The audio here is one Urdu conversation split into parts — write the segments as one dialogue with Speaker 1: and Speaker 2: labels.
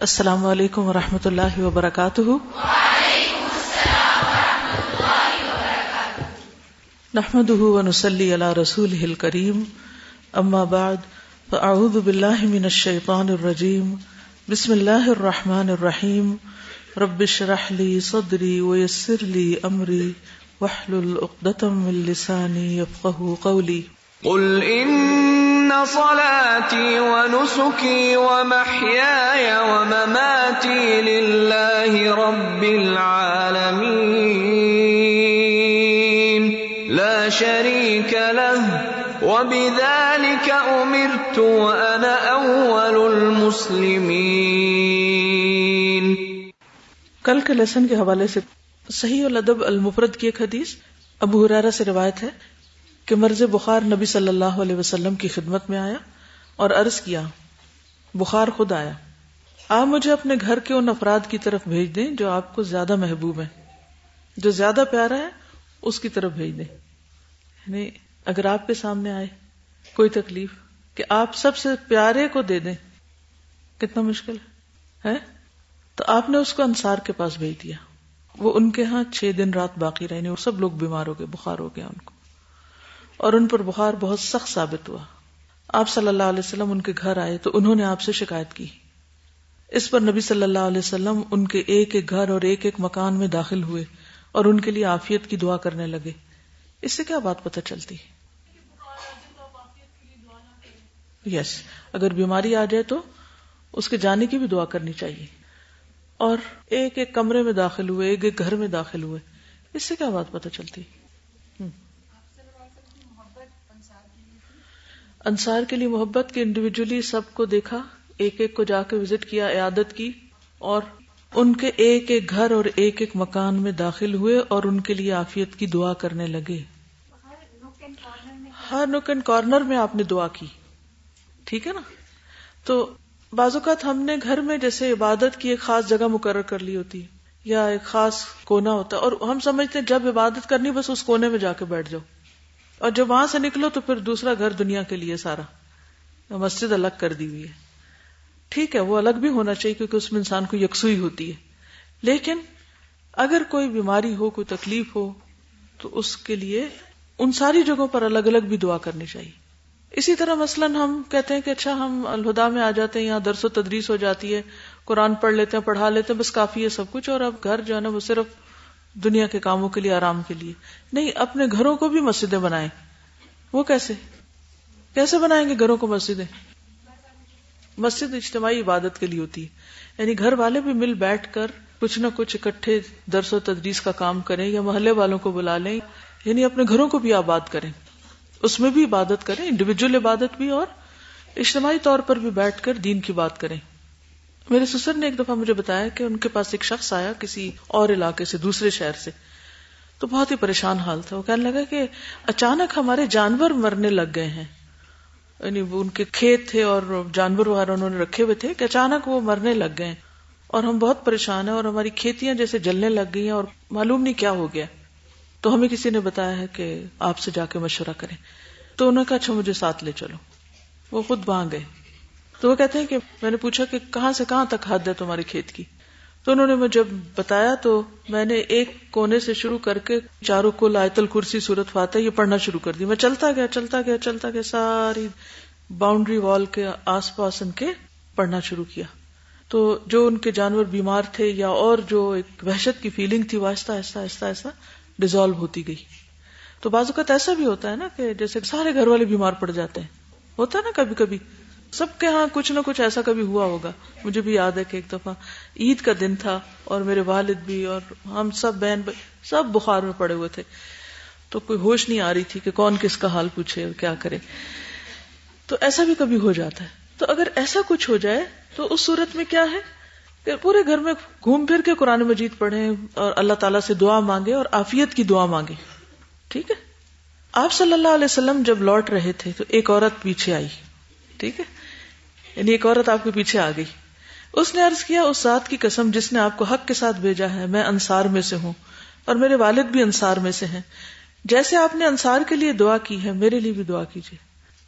Speaker 1: السلام علیکم و رحمۃ اللہ وبرکاتہ۔ نحمد ونسلی علی رسول کریم اما بعد، فاعوذ باللہ من الشیطان الرجیم۔ بسم اللہ الرحمن الرحیم۔ رب اشرح لی صدری ویسر لی امری۔ واحلل عقدۃ من لسانی یفقهوا قولی۔
Speaker 2: قل ان ان صلاتي ونسكي ومحياي ومماتي لله رب العالمين لا شريك له وبذلك امرت وانا اول المسلمين
Speaker 1: کل کے لیسن کے حوالے سے صحیح الادب المفرد کی ایک حدیث ابو حرارہ سے روایت ہے کہ مرض بخار نبی صلی اللہ علیہ وسلم کی خدمت میں آیا اور عرض کیا، بخار خود آیا۔ آپ مجھے اپنے گھر کے ان افراد کی طرف بھیج دیں جو آپ کو زیادہ محبوب ہیں۔ جو زیادہ پیارا ہے، اس کی طرف بھیج دیں۔ یعنی اگر آپ کے سامنے آئے، کوئی تکلیف، کہ آپ سب سے پیارے کو دے دیں، کتنا مشکل ہے تو آپ نے اس کو انصار کے پاس بھیج دیا۔ وہ ان کے ہاں چھ دن رات باقی رہنے اور سب لوگ بیمار ہو گئے، بخار ہو گیا ان کو۔ اور ان پر بخار بہت سخت ثابت ہوا۔ آپ صلی اللہ علیہ وسلم ان کے گھر آئے تو انہوں نے آپ سے شکایت کی۔ اس پر نبی صلی اللہ علیہ وسلم ان کے ایک ایک گھر اور ایک ایک مکان میں داخل ہوئے اور ان کے لیے آفیت کی دعا کرنے لگے۔ اس سے کیا بات پتہ چلتی؟ یس اگر بیماری آ جائے تو اس کے جانے کی بھی دعا کرنی چاہیے۔ اور ایک ایک کمرے میں داخل ہوئے، ایک ایک گھر میں داخل ہوئے۔ اس سے کیا بات پتہ چلتی؟ انصار کے لیے محبت کے انڈیویجلی سب کو دیکھا، ایک ایک کو جا کے وزٹ کیا، عیادت کی، اور ان کے ایک ایک گھر اور ایک ایک مکان میں داخل ہوئے اور ان کے لیے آفیت کی دعا کرنے لگے۔ ہر نک اینڈ کارنر میں آپ نے دعا کی۔ ٹھیک ہے نا؟ تو بعض اوقات ہم نے گھر میں جیسے عبادت کی ایک خاص جگہ مقرر کر لی ہوتی، یا ایک خاص کونا ہوتا، اور ہم سمجھتے ہیں جب عبادت کرنی، بس اس کونے میں جا کے بیٹھ جاؤ۔ اور جب وہاں سے نکلو تو پھر دوسرا گھر دنیا کے لیے سارا۔ مسجد الگ کر دی ہوئی ہے۔ ٹھیک ہے، وہ الگ بھی ہونا چاہیے کیونکہ اس میں انسان کو یکسوئی ہوتی ہے۔ لیکن اگر کوئی بیماری ہو، کوئی تکلیف ہو، تو اس کے لیے ان ساری جگہوں پر الگ الگ بھی دعا کرنی چاہیے۔ اسی طرح مثلاً ہم کہتے ہیں کہ اچھا ہم الہدا میں آ جاتے ہیں، یہاں درس و تدریس ہو جاتی ہے، قرآن پڑھ لیتے ہیں، پڑھا لیتے ہیں، بس کافی ہے سب کچھ۔ اور اب گھر جو ہے نا، وہ صرف دنیا کے کاموں کے لیے، آرام کے لیے۔ نہیں، اپنے گھروں کو بھی مسجدیں بنائیں۔ وہ کیسے؟ کیسے بنائیں گے گھروں کو مسجدیں؟ مسجد اجتماعی عبادت کے لیے ہوتی ہے۔ یعنی گھر والے بھی مل بیٹھ کر کچھ نہ کچھ اکٹھے درس و تدریس کا کام کریں یا محلے والوں کو بلا لیں۔ یعنی اپنے گھروں کو بھی آباد کریں۔ اس میں بھی عبادت کریں انڈیویجل عبادت بھی اور اجتماعی طور پر بھی بیٹھ کر دین کی بات کریں۔ میرے سسر نے ایک دفعہ مجھے بتایا کہ ان کے پاس ایک شخص آیا کسی اور علاقے سے، دوسرے شہر سے۔ تو بہت ہی پریشان حال تھا۔ وہ کہنے لگا کہ اچانک ہمارے جانور مرنے لگ گئے ہیں۔ یعنی وہ ان کے کھیت تھے اور جانور وغیرہ انہوں نے رکھے ہوئے تھے کہ اچانک وہ مرنے لگ گئے اور ہم بہت پریشان ہیں اور ہماری کھیتیاں جیسے جلنے لگ گئی ہیں اور معلوم نہیں کیا ہو گیا۔ تو ہمیں کسی نے بتایا ہے کہ آپ سے جا کے مشورہ کریں۔ تو انہوں نے کہا اچھا مجھے ساتھ لے چلو۔ وہ خود وہاں گئے۔ تو وہ کہتے ہیں کہ میں نے پوچھا کہ کہاں سے کہاں تک حد ہے تمہاری کھیت کی؟ تو انہوں نے مجھے جب بتایا تو میں نے ایک کونے سے شروع کر کے چاروں کو لائت الکرسی صورت فاتح یہ پڑھنا شروع کر دی۔ میں چلتا گیا چلتا گیا چلتا گیا، ساری باؤنڈری وال کے آس پاس ان کے پڑھنا شروع کیا۔ تو جو ان کے جانور بیمار تھے یا اور جو ایک وحشت کی فیلنگ تھی، وہ آہستہ آہستہ آہستہ آہستہ ڈیزالو ہوتی گئی۔ تو بازو کا ایسا بھی ہوتا ہے نا کہ جیسے سارے گھر والے بیمار پڑ جاتے ہیں۔ ہوتا ہے نا کبھی کبھی سب کے ہاں کچھ نہ کچھ ایسا کبھی ہوا ہوگا۔ مجھے بھی یاد ہے کہ ایک دفعہ عید کا دن تھا اور میرے والد بھی اور ہم سب بہن سب بخار میں پڑے ہوئے تھے۔ تو کوئی ہوش نہیں آ رہی تھی کہ کون کس کا حال پوچھے اور کیا کرے۔ تو ایسا بھی کبھی ہو جاتا ہے۔ تو اگر ایسا کچھ ہو جائے تو اس صورت میں کیا ہے کہ پورے گھر میں گھوم پھر کے قرآن مجید پڑھے اور اللہ تعالیٰ سے دعا مانگے اور آفیت کی دعا مانگے ٹھیک ہے؟ آپ صلی اللہ علیہ وسلم جب لوٹ رہے تھے تو ایک عورت پیچھے آئی۔ ٹھیک ہے؟ یعنی ایک عورت آپ کے پیچھے آ گئی۔ اس نے ارض کیا، اس ذات کی قسم جس نے آپ کو حق کے ساتھ بھیجا ہے، میں انصار میں سے ہوں اور میرے والد بھی انصار میں سے ہیں۔ جیسے آپ نے انصار کے لیے دعا کی ہے، میرے لیے بھی دعا کیجیے۔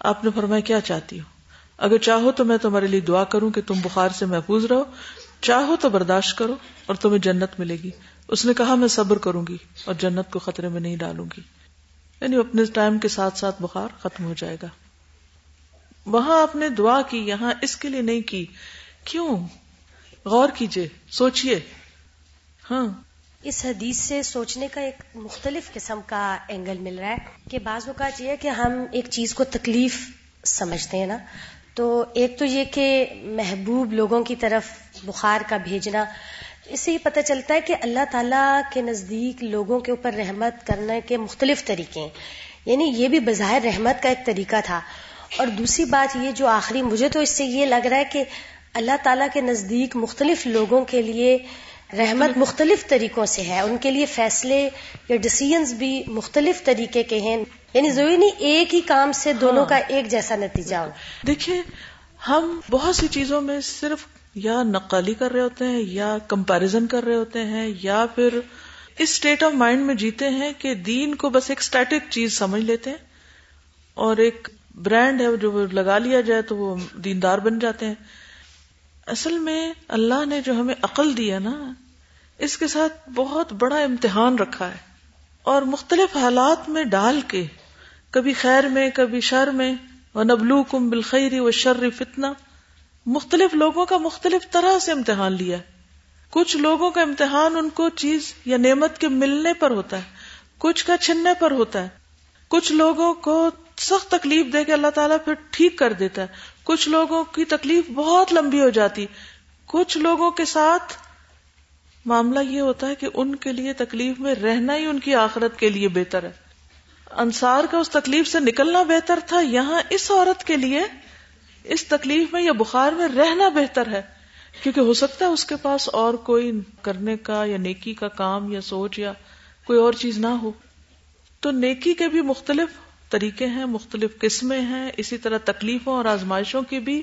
Speaker 1: آپ نے فرمایا، کیا چاہتی ہو؟ اگر چاہو تو میں تمہارے لیے دعا کروں کہ تم بخار سے محفوظ رہو۔ چاہو تو برداشت کرو اور تمہیں جنت ملے گی۔ اس نے کہا، میں صبر کروں گی اور جنت کو خطرے میں نہیں ڈالوں گی۔ یعنی اپنے ٹائم کے ساتھ ساتھ بخار ختم ہو جائے گا۔ وہاں آپ نے دعا کی، یہاں اس کے لیے نہیں کی۔ کیوں؟ غور کیجیے، سوچئے۔ ہاں۔
Speaker 3: اس حدیث سے سوچنے کا ایک مختلف قسم کا اینگل مل رہا ہے کہ بعض اوقات یہ ہے کہ ہم ایک چیز کو تکلیف سمجھتے ہیں نا۔ تو ایک تو یہ کہ محبوب لوگوں کی طرف بخار کا بھیجنا، اس سے یہ پتہ چلتا ہے کہ اللہ تعالیٰ کے نزدیک لوگوں کے اوپر رحمت کرنے کے مختلف طریقے ہیں۔ یعنی یہ بھی بظاہر رحمت کا ایک طریقہ تھا۔ اور دوسری بات یہ جو آخری مجھے تو اس سے یہ لگ رہا ہے کہ اللہ تعالیٰ کے نزدیک مختلف لوگوں کے لیے رحمت مختلف طریقوں سے ہے۔ ان کے لیے فیصلے یا ڈسیزنس بھی مختلف طریقے کے ہیں۔ یعنی ضروری نہیں ایک ہی کام سے دونوں کا ایک جیسا نتیجہ ہو۔
Speaker 1: دیکھیے ہم بہت سی چیزوں میں صرف یا نقالی کر رہے ہوتے ہیں یا کمپیرزن کر رہے ہوتے ہیں یا پھر اس اسٹیٹ آف مائنڈ میں جیتے ہیں کہ دین کو بس ایک اسٹیٹک چیز سمجھ لیتے ہیں اور ایک برانڈ ہے، جو لگا لیا جائے تو وہ دیندار بن جاتے ہیں۔ اصل میں اللہ نے جو ہمیں عقل دیا نا، اس کے ساتھ بہت بڑا امتحان رکھا ہے۔ اور مختلف حالات میں ڈال کے، کبھی خیر میں، کبھی شر میں و نبلو کم بالخیری و شر فتنا مختلف لوگوں کا مختلف طرح سے امتحان لیا کچھ لوگوں کا امتحان ان کو چیز یا نعمت کے ملنے پر ہوتا ہے، کچھ کا چھننے پر ہوتا ہے۔ کچھ لوگوں کو سخت تکلیف دے کے اللہ تعالیٰ پھر ٹھیک کر دیتا ہے۔ کچھ لوگوں کی تکلیف بہت لمبی ہو جاتی۔ کچھ لوگوں کے ساتھ معاملہ یہ ہوتا ہے کہ ان کے لیے تکلیف میں رہنا ہی ان کی آخرت کے لیے بہتر ہے۔ انصار کا اس تکلیف سے نکلنا بہتر تھا، یہاں اس عورت کے لیے اس تکلیف میں یا بخار میں رہنا بہتر ہے۔ کیونکہ ہو سکتا ہے اس کے پاس اور کوئی کرنے کا یا نیکی کا کام یا سوچ یا کوئی اور چیز نہ ہو۔ تو نیکی کے بھی مختلف طریقے ہیں، مختلف قسمیں ہیں، اسی طرح تکلیفوں اور آزمائشوں کے بھی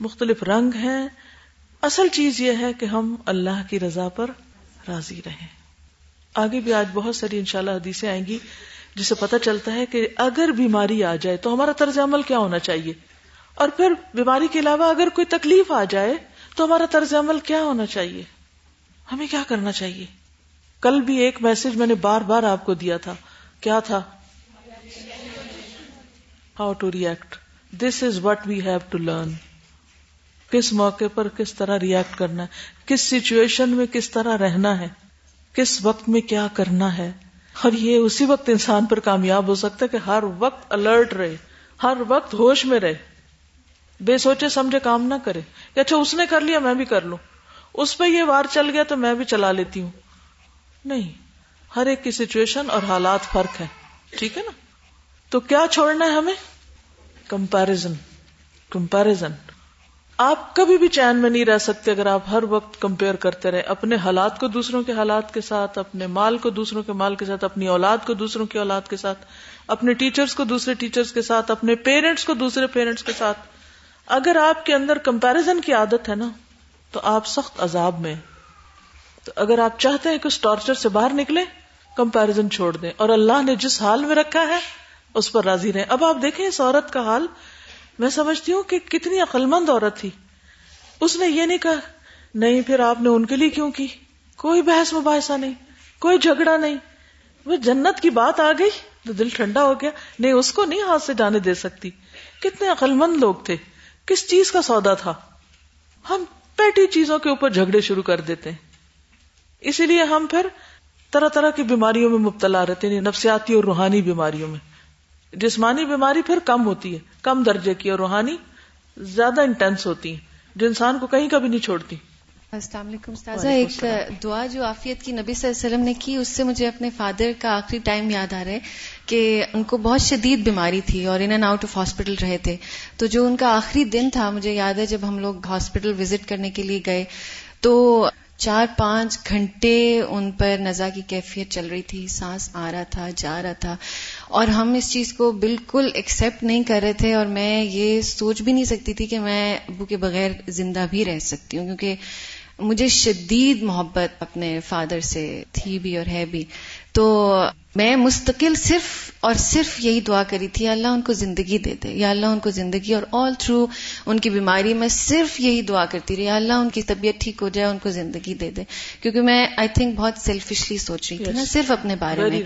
Speaker 1: مختلف رنگ ہیں۔ اصل چیز یہ ہے کہ ہم اللہ کی رضا پر راضی رہیں۔ آگے بھی آج بہت ساری انشاءاللہ حدیثیں آئیں گی، جسے پتہ چلتا ہے کہ اگر بیماری آ جائے تو ہمارا طرز عمل کیا ہونا چاہیے۔ اور پھر بیماری کے علاوہ اگر کوئی تکلیف آ جائے تو ہمارا طرز عمل کیا ہونا چاہیے؟ ہمیں کیا کرنا چاہیے؟ کل بھی ایک میسج میں نے بار بار آپ کو دیا تھا۔ کیا تھا؟ How to react this is what we have to learn کس موقع پر کس طرح ریئیکٹ کرنا ہے؟ کس سچویشن میں کس طرح رہنا ہے؟ کس وقت میں کیا کرنا ہے؟ اور یہ اسی وقت انسان پر کامیاب ہو سکتا ہے کہ ہر وقت الرٹ رہے، ہر وقت ہوش میں رہے۔ بے سوچے سمجھے کام نہ کرے۔ کہ اچھا اس نے کر لیا، میں بھی کر لوں۔ اس پہ یہ وار چل گیا تو میں بھی چلا لیتی ہوں۔ نہیں، ہر ایک کی سچویشن اور حالات فرق ہے ٹھیک ہے نا؟ تو کیا چھوڑنا ہے ہمیں؟ Comparison comparison. آپ کبھی بھی چین میں نہیں رہ سکتے اگر آپ ہر وقت کمپیئر کرتے رہے اپنے حالات کو دوسروں کے حالات کے ساتھ، اپنے مال کو دوسروں کے مال کے ساتھ، اپنی اولاد کو دوسروں کی اولاد کے ساتھ، اپنے ٹیچرز کو دوسرے ٹیچرز کے ساتھ، اپنے پیرنٹس کو دوسرے پیرنٹس کے ساتھ۔ اگر آپ کے اندر کمپیرزن کی عادت ہے نا، تو آپ سخت عذاب میں تو اگر آپ چاہتے ہیں کہ اس ٹارچر سے باہر نکلے کمپیرزن چھوڑ دیں۔ اور اللہ نے جس حال میں رکھا ہے اس پر راضی رہے اب آپ دیکھیں اس عورت کا حال۔ میں سمجھتی ہوں کہ کتنی عقلمند عورت تھی۔ اس نے یہ نہیں کہا، نہیں پھر آپ نے ان کے لیے کیوں کی؟ کوئی بحث، مباحثہ نہیں، کوئی جھگڑا نہیں۔ وہ جنت کی بات آ گئی، تو دل ٹھنڈا ہو گیا۔ نہیں، اس کو نہیں ہاتھ سے جانے دے سکتی۔ کتنے عقلمند لوگ تھے۔ کس چیز کا سودا تھا؟ ہم پیٹی چیزوں کے اوپر جھگڑے شروع کر دیتے ہیں۔ اسی لیے ہم پھر طرح طرح کی بیماریوں میں مبتلا رہتے ہیں یعنی نفسیاتی اور روحانی بیماریوں میں۔ جسمانی بیماری پھر کم ہوتی ہے کم درجے کی اور روحانی زیادہ انٹینس ہوتی ہے جو انسان کو کہیں کبھی نہیں چھوڑتی۔
Speaker 4: السلام علیکم استاذہ ایک دعا جو آفیت کی نبی صلی اللہ علیہ وسلم نے کی اس سے مجھے اپنے فادر کا آخری ٹائم یاد آ رہا ہے کہ ان کو بہت شدید بیماری تھی اور in and out of hospital رہے تھے۔ تو جو ان کا آخری دن تھا مجھے یاد ہے جب ہم لوگ ہاسپٹل وزٹ کرنے کے لیے گئے تو چار پانچ گھنٹے ان پر نزا کی کیفیت چل رہی تھی۔ سانس آ رہا تھا جا رہا تھا۔ اور ہم اس چیز کو بالکل ایکسیپٹ نہیں کر رہے تھے اور میں یہ سوچ بھی نہیں سکتی تھی کہ میں ابو کے بغیر زندہ بھی رہ سکتی ہوں، کیونکہ مجھے شدید محبت اپنے فادر سے تھی بھی اور ہے بھی۔ تو میں مستقل صرف اور صرف یہی دعا کری تھی اللہ ان کو زندگی دے دے یا اللہ ان کو زندگی اور آل تھرو ان کی بیماری میں صرف یہی دعا کرتی رہی یا اللہ ان کی طبیعت ٹھیک ہو جائے ان کو زندگی دے دے۔ کیونکہ میں آئی تھنک بہت سیلفشلی سوچ رہی تھی نا صرف اپنے بارے میں۔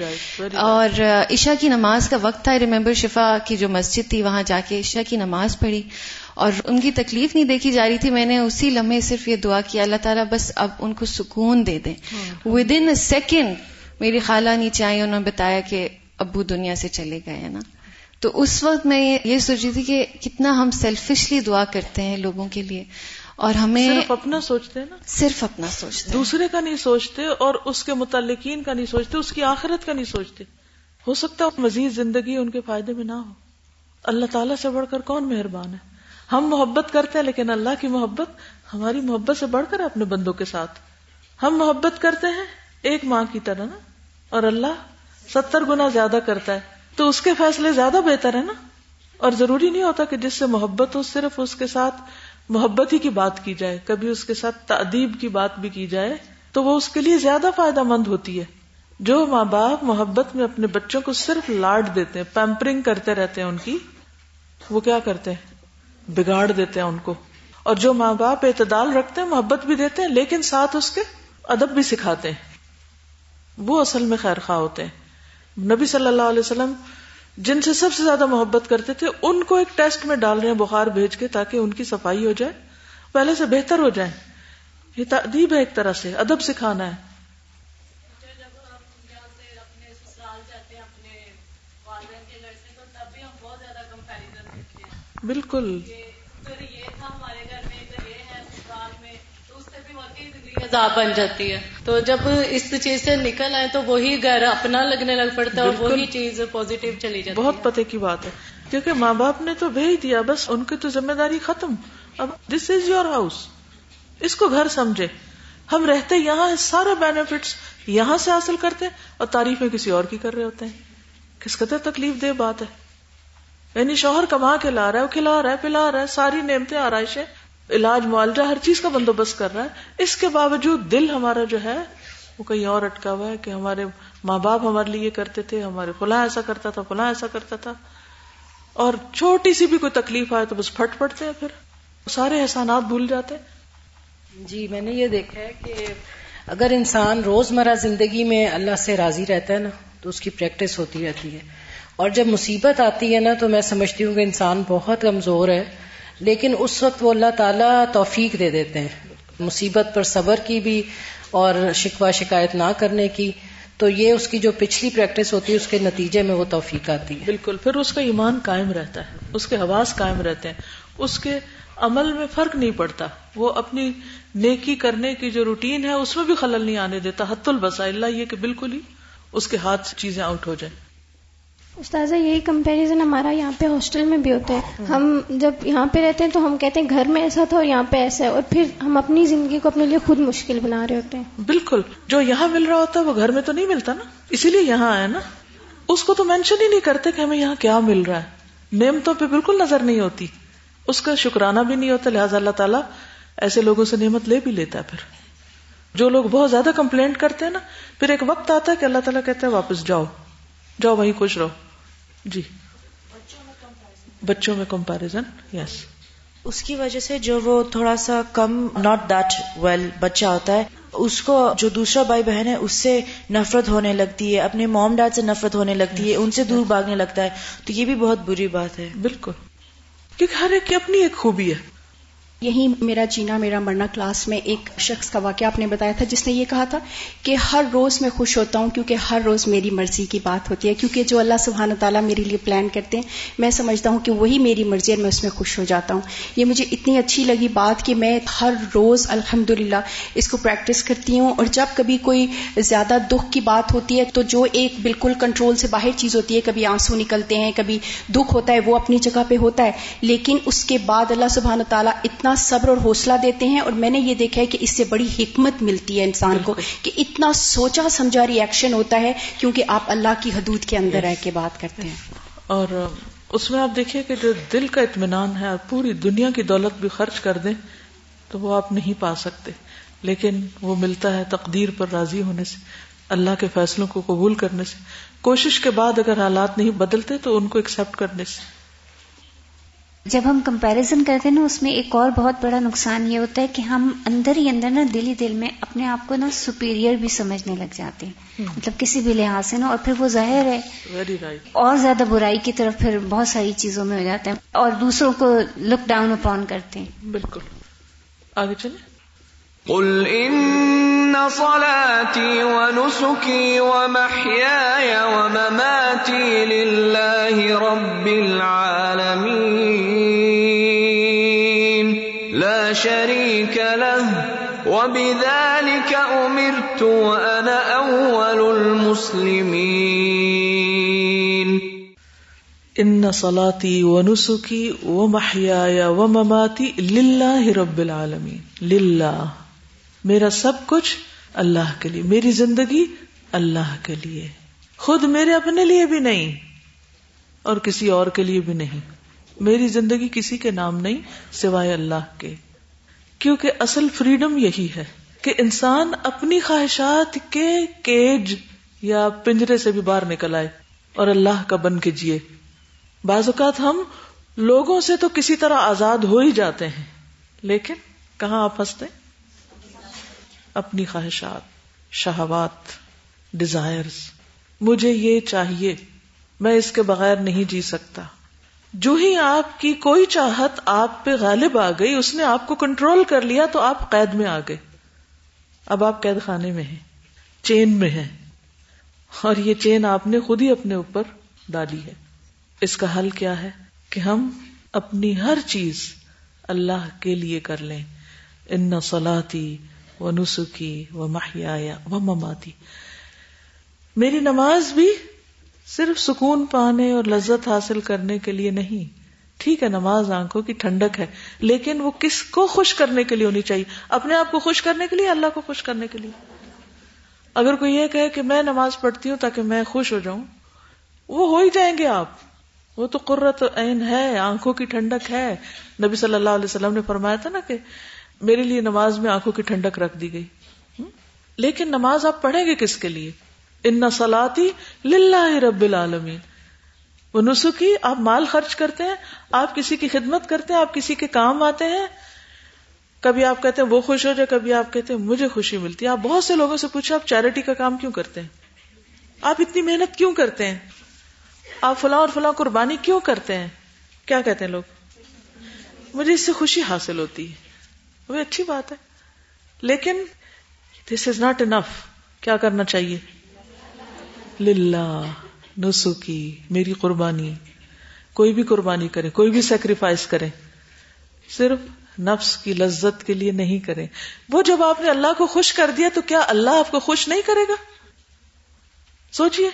Speaker 4: اور عشاء کی نماز کا وقت تھا ریمبر شفا کی جو مسجد تھی وہاں جا کے عشاء کی نماز پڑھی۔ اور ان کی تکلیف نہیں دیکھی جا رہی تھی میں نے اسی لمحے صرف یہ دعا کیا اللہ تعالیٰ بس اب ان کو سکون دے دیں ود ان اے سیکنڈ میری خالہ نیچے آئی انہوں نے بتایا کہ ابو دنیا سے چلے گئے ہیں نا۔ تو اس وقت میں یہ سوچ رہی تھی کہ کتنا ہم سیلفشلی دعا کرتے ہیں لوگوں کے لیے۔ اور ہمیں
Speaker 1: صرف اپنا سوچتے ہیں نا۔
Speaker 4: صرف اپنا سوچتے
Speaker 1: دوسرے کا نہیں سوچتے اور اس کے متعلقین کا نہیں سوچتے اس کی آخرت کا نہیں سوچتے۔ ہو سکتا ہے مزید زندگی ان کے فائدے میں نہ ہو۔ اللہ تعالیٰ سے بڑھ کر کون مہربان ہے؟ ہم محبت کرتے ہیں لیکن اللہ کی محبت ہماری محبت سے بڑھ کر اپنے بندوں کے ساتھ۔ ہم محبت کرتے ہیں ایک ماں کی طرح نا۔ اور اللہ ستر گنا زیادہ کرتا ہے۔ تو اس کے فیصلے زیادہ بہتر ہے نا؟ اور ضروری نہیں ہوتا کہ جس سے محبت ہو صرف اس کے ساتھ محبت ہی کی بات کی جائے، کبھی اس کے ساتھ تعدیب کی بات بھی کی جائے، تو وہ اس کے لیے زیادہ فائدہ مند ہوتی ہے۔ جو ماں باپ محبت میں اپنے بچوں کو صرف لاڈ دیتے ہیں، پیمپرنگ کرتے رہتے ہیں ان کی، وہ کیا کرتے ہیں؟ بگاڑ دیتے ہیں ان کو۔ اور جو ماں باپ اعتدال رکھتے ہیں، محبت بھی دیتے ہیں، لیکن ساتھ اس کے ادب بھی سکھاتے ہیں۔ وہ اصل میں خیر خواہ ہوتے ہیں۔ نبی صلی اللہ علیہ وسلم جن سے سب سے زیادہ محبت کرتے تھے، ان کو ایک ٹیسٹ میں ڈال رہے ہیں بخار بھیج کے تاکہ ان کی صفائی ہو جائے، پہلے سے بہتر ہو جائے یہ تعدیب ہے ایک طرح سے، ادب سکھانا ہے۔ بالکل۔
Speaker 5: عذاب بن جاتی ہے۔ تو جب اس چیز سے نکل آئے تو وہی گھر اپنا لگنے لگ پڑتا ہے اور وہی چیز پوزیٹو چلی جاتی
Speaker 1: بہت پتے کی بات ہے۔ کیونکہ ماں باپ نے تو بھیج دیا بس ان کی تو ذمہ داری ختم۔ اب دس از یور ہاؤس اس کو گھر سمجھے۔ ہم رہتے یہاں سارے بینیفٹس یہاں سے حاصل کرتے اور تعریفیں کسی اور کی کر رہے ہوتے ہیں۔ کس قدر تکلیف دہ بات ہے۔ یعنی شوہر کما کے لا رہا ہے وہ کھلا رہا ہے پلا رہا ہے ساری نعمتیں آرائشیں علاج معالجہ ہر چیز کا بندوبست کر رہا ہے۔ اس کے باوجود دل ہمارا جو ہے، وہ کہیں اور اٹکا ہوا ہے کہ ہمارے ماں باپ ہمارے لیے کرتے تھے، ہمارے فلاں ایسا کرتا تھا، فلاں ایسا کرتا تھا۔ اور چھوٹی سی بھی کوئی تکلیف آئے تو بس پھٹ پڑتے ہیں پھر۔ سارے احسانات بھول جاتے
Speaker 5: جی میں نے یہ دیکھا ہے کہ اگر انسان روز مرہ زندگی میں اللہ سے راضی رہتا ہے نا، تو اس کی پریکٹس ہوتی رہتی ہے۔ اور جب مصیبت آتی ہے نا، تو میں سمجھتی ہوں کہ انسان بہت کمزور ہے۔ لیکن اس وقت وہ اللہ تعالیٰ توفیق دے دیتے ہیں۔ مصیبت پر صبر کی بھی اور شکوہ شکایت نہ کرنے کی۔ تو یہ اس کی جو پچھلی پریکٹس ہوتی ہے، اس کے نتیجے میں وہ توفیق آتی ہے۔
Speaker 1: بالکل۔ پھر اس کا ایمان قائم رہتا ہے۔ اس کے حواس قائم رہتے ہیں۔ اس کے عمل میں فرق نہیں پڑتا۔ وہ اپنی نیکی کرنے کی جو روٹین ہے، اس میں بھی خلل نہیں آنے دیتا۔ حت البسا اللہ یہ کہ بالکل ہی اس کے ہاتھ سے چیزیں آؤٹ ہو جائیں۔
Speaker 6: استاذہ یہی کمپیریزن ہمارا یہاں پہ ہاسٹل میں بھی ہوتا ہے۔ ہم جب یہاں پہ رہتے ہیں تو ہم کہتے ہیں گھر میں ایسا تھا اور یہاں پہ ایسا ہے۔ اور پھر ہم اپنی زندگی کو اپنے لیے خود مشکل بنا رہے ہوتے ہیں۔
Speaker 1: بالکل جو یہاں مل رہا ہوتا ہے وہ گھر میں تو نہیں ملتا نا۔ اسی لیے یہاں آیا نا۔ اس کو تو مینشن ہی نہیں کرتے کہ ہمیں یہاں کیا مل رہا ہے۔ نعمتوں پہ بالکل نظر نہیں ہوتی۔ اس کا شکرانہ بھی نہیں ہوتا لہٰذا اللہ تعالیٰ ایسے لوگوں سے نعمت لے بھی لیتا ہے پھر۔ جو لوگ بہت زیادہ کمپلینٹ کرتے ہیں نا پھر ایک وقت آتا ہے کہ اللہ تعالیٰ کہتے ہیں واپس جاؤ۔ جاؤ وہیں خوش رہو۔ جی۔ بچوں میں کمپیرزن یس
Speaker 7: اس کی وجہ سے جو وہ تھوڑا سا کم ناٹ دیٹ ویل بچہ ہوتا ہے اس کو جو دوسرا بھائی بہن ہے اس سے نفرت ہونے لگتی ہے اپنے موم ڈیڈ سے نفرت ہونے لگتی ہے ان سے دور بھاگنے لگتا ہے۔ تو یہ بھی بہت بری بات ہے۔
Speaker 1: بالکل۔ کیونکہ ہر ایک کی اپنی ایک خوبی ہے۔
Speaker 8: یہی میرا جینا، میرا مرنا کلاس میں ایک شخص کا واقعہ آپ نے بتایا تھا، جس نے یہ کہا تھا کہ ہر روز میں خوش ہوتا ہوں کیونکہ ہر روز میری مرضی کی بات ہوتی ہے، کیونکہ جو اللہ سبحانہ تعالیٰ میرے لیے پلان کرتے ہیں، میں سمجھتا ہوں کہ وہی میری مرضی اور میں اس میں خوش ہو جاتا ہوں۔ یہ مجھے اتنی اچھی لگی بات کہ میں ہر روز الحمد اس کو پریکٹس کرتی ہوں اور جب کبھی کوئی زیادہ دکھ کی بات ہوتی ہے تو جو ایک بالکل کنٹرول سے باہر چیز ہوتی ہے، کبھی آنسو نکلتے ہیں، کبھی دکھ ہوتا ہے، وہ اپنی جگہ پہ ہوتا ہے، لیکن اس کے بعد اللہ سبحانہ تعالیٰ اتنا صبر اور حوصلہ دیتے ہیں اور میں نے یہ دیکھا ہے کہ اس سے بڑی حکمت ملتی ہے انسان کو کہ اتنا سوچا سمجھا ریئیکشن ہوتا ہے کیونکہ آپ اللہ کی حدود کے اندر رہ کے بات کرتے ہیں۔
Speaker 1: اور اس میں آپ دیکھیے کہ جو دل کا اطمینان ہے اور پوری دنیا کی دولت بھی خرچ کر دیں تو وہ آپ نہیں پا سکتے۔ لیکن وہ ملتا ہے تقدیر پر راضی ہونے سے اللہ کے فیصلوں کو قبول کرنے سے۔ کوشش کے بعد اگر حالات نہیں بدلتے تو ان کو ایکسپٹ کرنے سے۔
Speaker 9: جب ہم کمپیرزن کرتے ہیں نا اس میں ایک اور بہت بڑا نقصان یہ ہوتا ہے کہ ہم اندر ہی اندر نا دل ہی دل میں اپنے آپ کو نا سپیریئر بھی سمجھنے لگ جاتے ہیں۔ مطلب کسی بھی لحاظ سے نا اور پھر وہ ظاہر ہے۔ اور زیادہ برائی کی طرف پھر بہت ساری چیزوں میں ہو جاتے ہیں اور دوسروں کو لک ڈاؤن اپون کرتے ہیں۔
Speaker 1: بالکل۔ آگے چلے
Speaker 2: قل ان صلاتي ونسكي ومحياي ومماتي لله رب العالمين. لا شريك له. وبذلك امرت وانا اول المسلمين.
Speaker 1: ان صلاتي ونسكي ومحياي ومماتي لله رب العالمين. لله. میرا سب کچھ اللہ کے لیے، میری زندگی اللہ کے لیے، خود میرے اپنے لیے بھی نہیں اور کسی اور کے لیے بھی نہیں۔ میری زندگی کسی کے نام نہیں سوائے اللہ کے۔ کیونکہ اصل فریڈم یہی ہے کہ انسان اپنی خواہشات کے کیج یا پنجرے سے بھی باہر نکل آئے اور اللہ کا بن کے جیے۔ بعض اوقات ہم لوگوں سے تو کسی طرح آزاد ہو ہی جاتے ہیں، لیکن کہاں آپ ہنستے؟ اپنی خواہشات، شہوات ڈیزائرز مجھے یہ چاہیے، میں اس کے بغیر نہیں جی سکتا۔ جو ہی آپ کی کوئی چاہت آپ پہ غالب آ گئی، اس نے آپ کو کنٹرول کر لیا تو آپ قید میں آ گئے۔ اب آپ قید خانے میں ہیں، چین میں ہیں۔ اور یہ چین آپ نے خود ہی اپنے اوپر ڈالی ہے۔ اس کا حل کیا ہے؟ کہ ہم اپنی ہر چیز اللہ کے لیے کر لیں۔ ان سلاتی و نسخی و محیا و مماتی میری نماز بھی صرف سکون پانے اور لذت حاصل کرنے کے لیے نہیں۔ ٹھیک ہے، نماز آنکھوں کی ٹھنڈک ہے، لیکن وہ کس کو خوش کرنے کے لیے ہونی چاہیے؟ اپنے آپ کو خوش کرنے کے لیے اللہ کو خوش کرنے کے لیے؟ اگر کوئی یہ کہے کہ میں نماز پڑھتی ہوں تاکہ میں خوش ہو جاؤں، وہ ہو ہی جائیں گے آپ۔ وہ تو قرت عین ہے، آنکھوں کی ٹھنڈک ہے۔ نبی صلی اللہ علیہ وسلم نے فرمایا تھا نا کہ میرے لیے نماز میں آنکھوں کی ٹھنڈک رکھ دی گئی۔ لیکن نماز آپ پڑھیں گے کس کے لیے؟ ان سلاتی للہ رب العالمین وہ نسخی آپ مال خرچ کرتے ہیں، آپ کسی کی خدمت کرتے ہیں، آپ کسی کے کام آتے ہیں۔ کبھی آپ کہتے ہیں وہ خوش ہو جائے، کبھی آپ کہتے ہیں مجھے خوشی ملتی ہے۔ آپ بہت سے لوگوں سے پوچھے آپ چیریٹی کا کام کیوں کرتے ہیں؟ آپ اتنی محنت کیوں کرتے ہیں؟ آپ فلاں اور فلاں قربانی کیوں کرتے ہیں؟ کیا کہتے ہیں لوگ؟ مجھے اس سے خوشی حاصل ہوتی ہے۔ وہ اچھی بات ہے۔ لیکن دس از ناٹ انف کیا کرنا چاہیے؟ للہ نسخی میری قربانی۔ کوئی بھی قربانی کرے، کوئی بھی سیکریفائس کرے۔ صرف نفس کی لذت کے لیے نہیں کرے۔ وہ جب آپ نے اللہ کو خوش کر دیا تو کیا اللہ آپ کو خوش نہیں کرے گا؟ سوچئے۔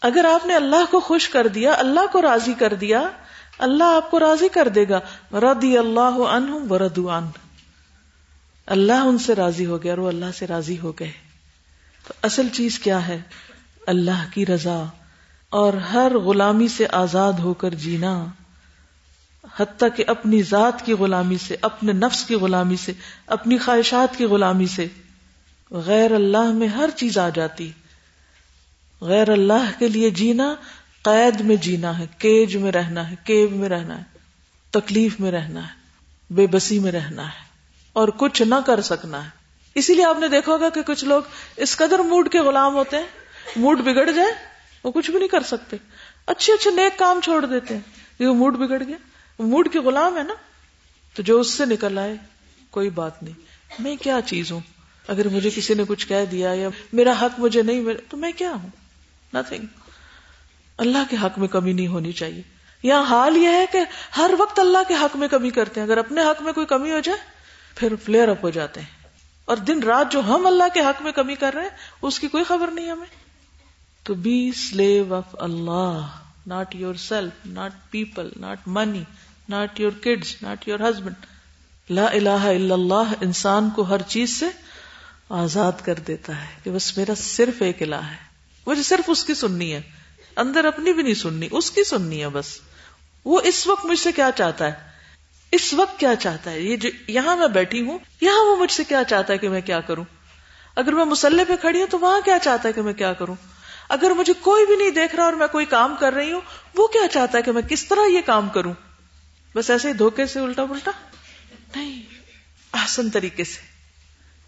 Speaker 1: اگر آپ نے اللہ کو خوش کر دیا، اللہ کو راضی کر دیا اللہ آپ کو راضی کر دے گا۔ ردی اللہ عنہ اللہ ان سے راضی ہو گیا اور وہ اللہ سے راضی ہو گئے۔ تو اصل چیز کیا ہے؟ اللہ کی رضا۔ اور ہر غلامی سے آزاد ہو کر جینا۔ حتیٰ کہ اپنی ذات کی غلامی سے، اپنے نفس کی غلامی سے، اپنی خواہشات کی غلامی سے غیر اللہ میں ہر چیز آ جاتی۔ غیر اللہ کے لیے جینا قید میں جینا ہے، کیج میں رہنا ہے کیب میں رہنا ہے، تکلیف میں رہنا ہے، بے بسی میں رہنا ہے، اور کچھ نہ کر سکنا ہے۔ اسی لیے آپ نے دیکھا ہوگا کہ کچھ لوگ اس قدر موڈ کے غلام ہوتے ہیں، موڈ بگڑ جائے، وہ کچھ بھی نہیں کر سکتے۔ اچھے اچھے نیک کام چھوڑ دیتے ہیں یہ موڈ بگڑ گیا۔ موڈ کے غلام ہے نا، تو جو اس سے نکل آئے، کوئی بات نہیں۔ میں کیا چیز ہوں؟ اگر مجھے کسی نے کچھ کہہ دیا یا میرا حق مجھے نہیں ملے تو میں کیا ہوں؟ نتنگ اللہ کے حق میں کمی نہیں ہونی چاہیے۔ یہاں حال یہ ہے کہ ہر وقت اللہ کے حق میں کمی کرتے ہیں۔ اگر اپنے حق میں کوئی کمی ہو جائے، پھر فلیئر اپ ہو جاتے ہیں۔ اور دن رات جو ہم اللہ کے حق میں کمی کر رہے ہیں، اس کی کوئی خبر نہیں ہمیں۔ تو be slave of Allah not yourself not people not money not your kids not your husband لا الہ الا اللہ انسان کو ہر چیز سے آزاد کر دیتا ہے کہ بس میرا صرف ایک الہ ہے۔ مجھے صرف اس کی سننی ہے۔ اندر اپنی بھی نہیں سننی، اس کی سننی ہے بس۔ وہ اس وقت مجھ سے کیا چاہتا ہے؟ اس وقت کیا چاہتا ہے؟ یہ جو یہاں میں بیٹھی ہوں، یہاں وہ مجھ سے کیا چاہتا ہے کہ میں کیا کروں؟ اگر میں مسلح پہ کھڑی ہوں تو وہاں کیا چاہتا ہے کہ میں کیا کروں؟ اگر مجھے کوئی بھی نہیں دیکھ رہا اور میں کوئی کام کر رہی ہوں، وہ کیا چاہتا ہے کہ میں کس طرح یہ کام کروں؟ بس ایسے ہی دھوکے سے الٹا پلٹا؟ نہیں آسن طریقے سے۔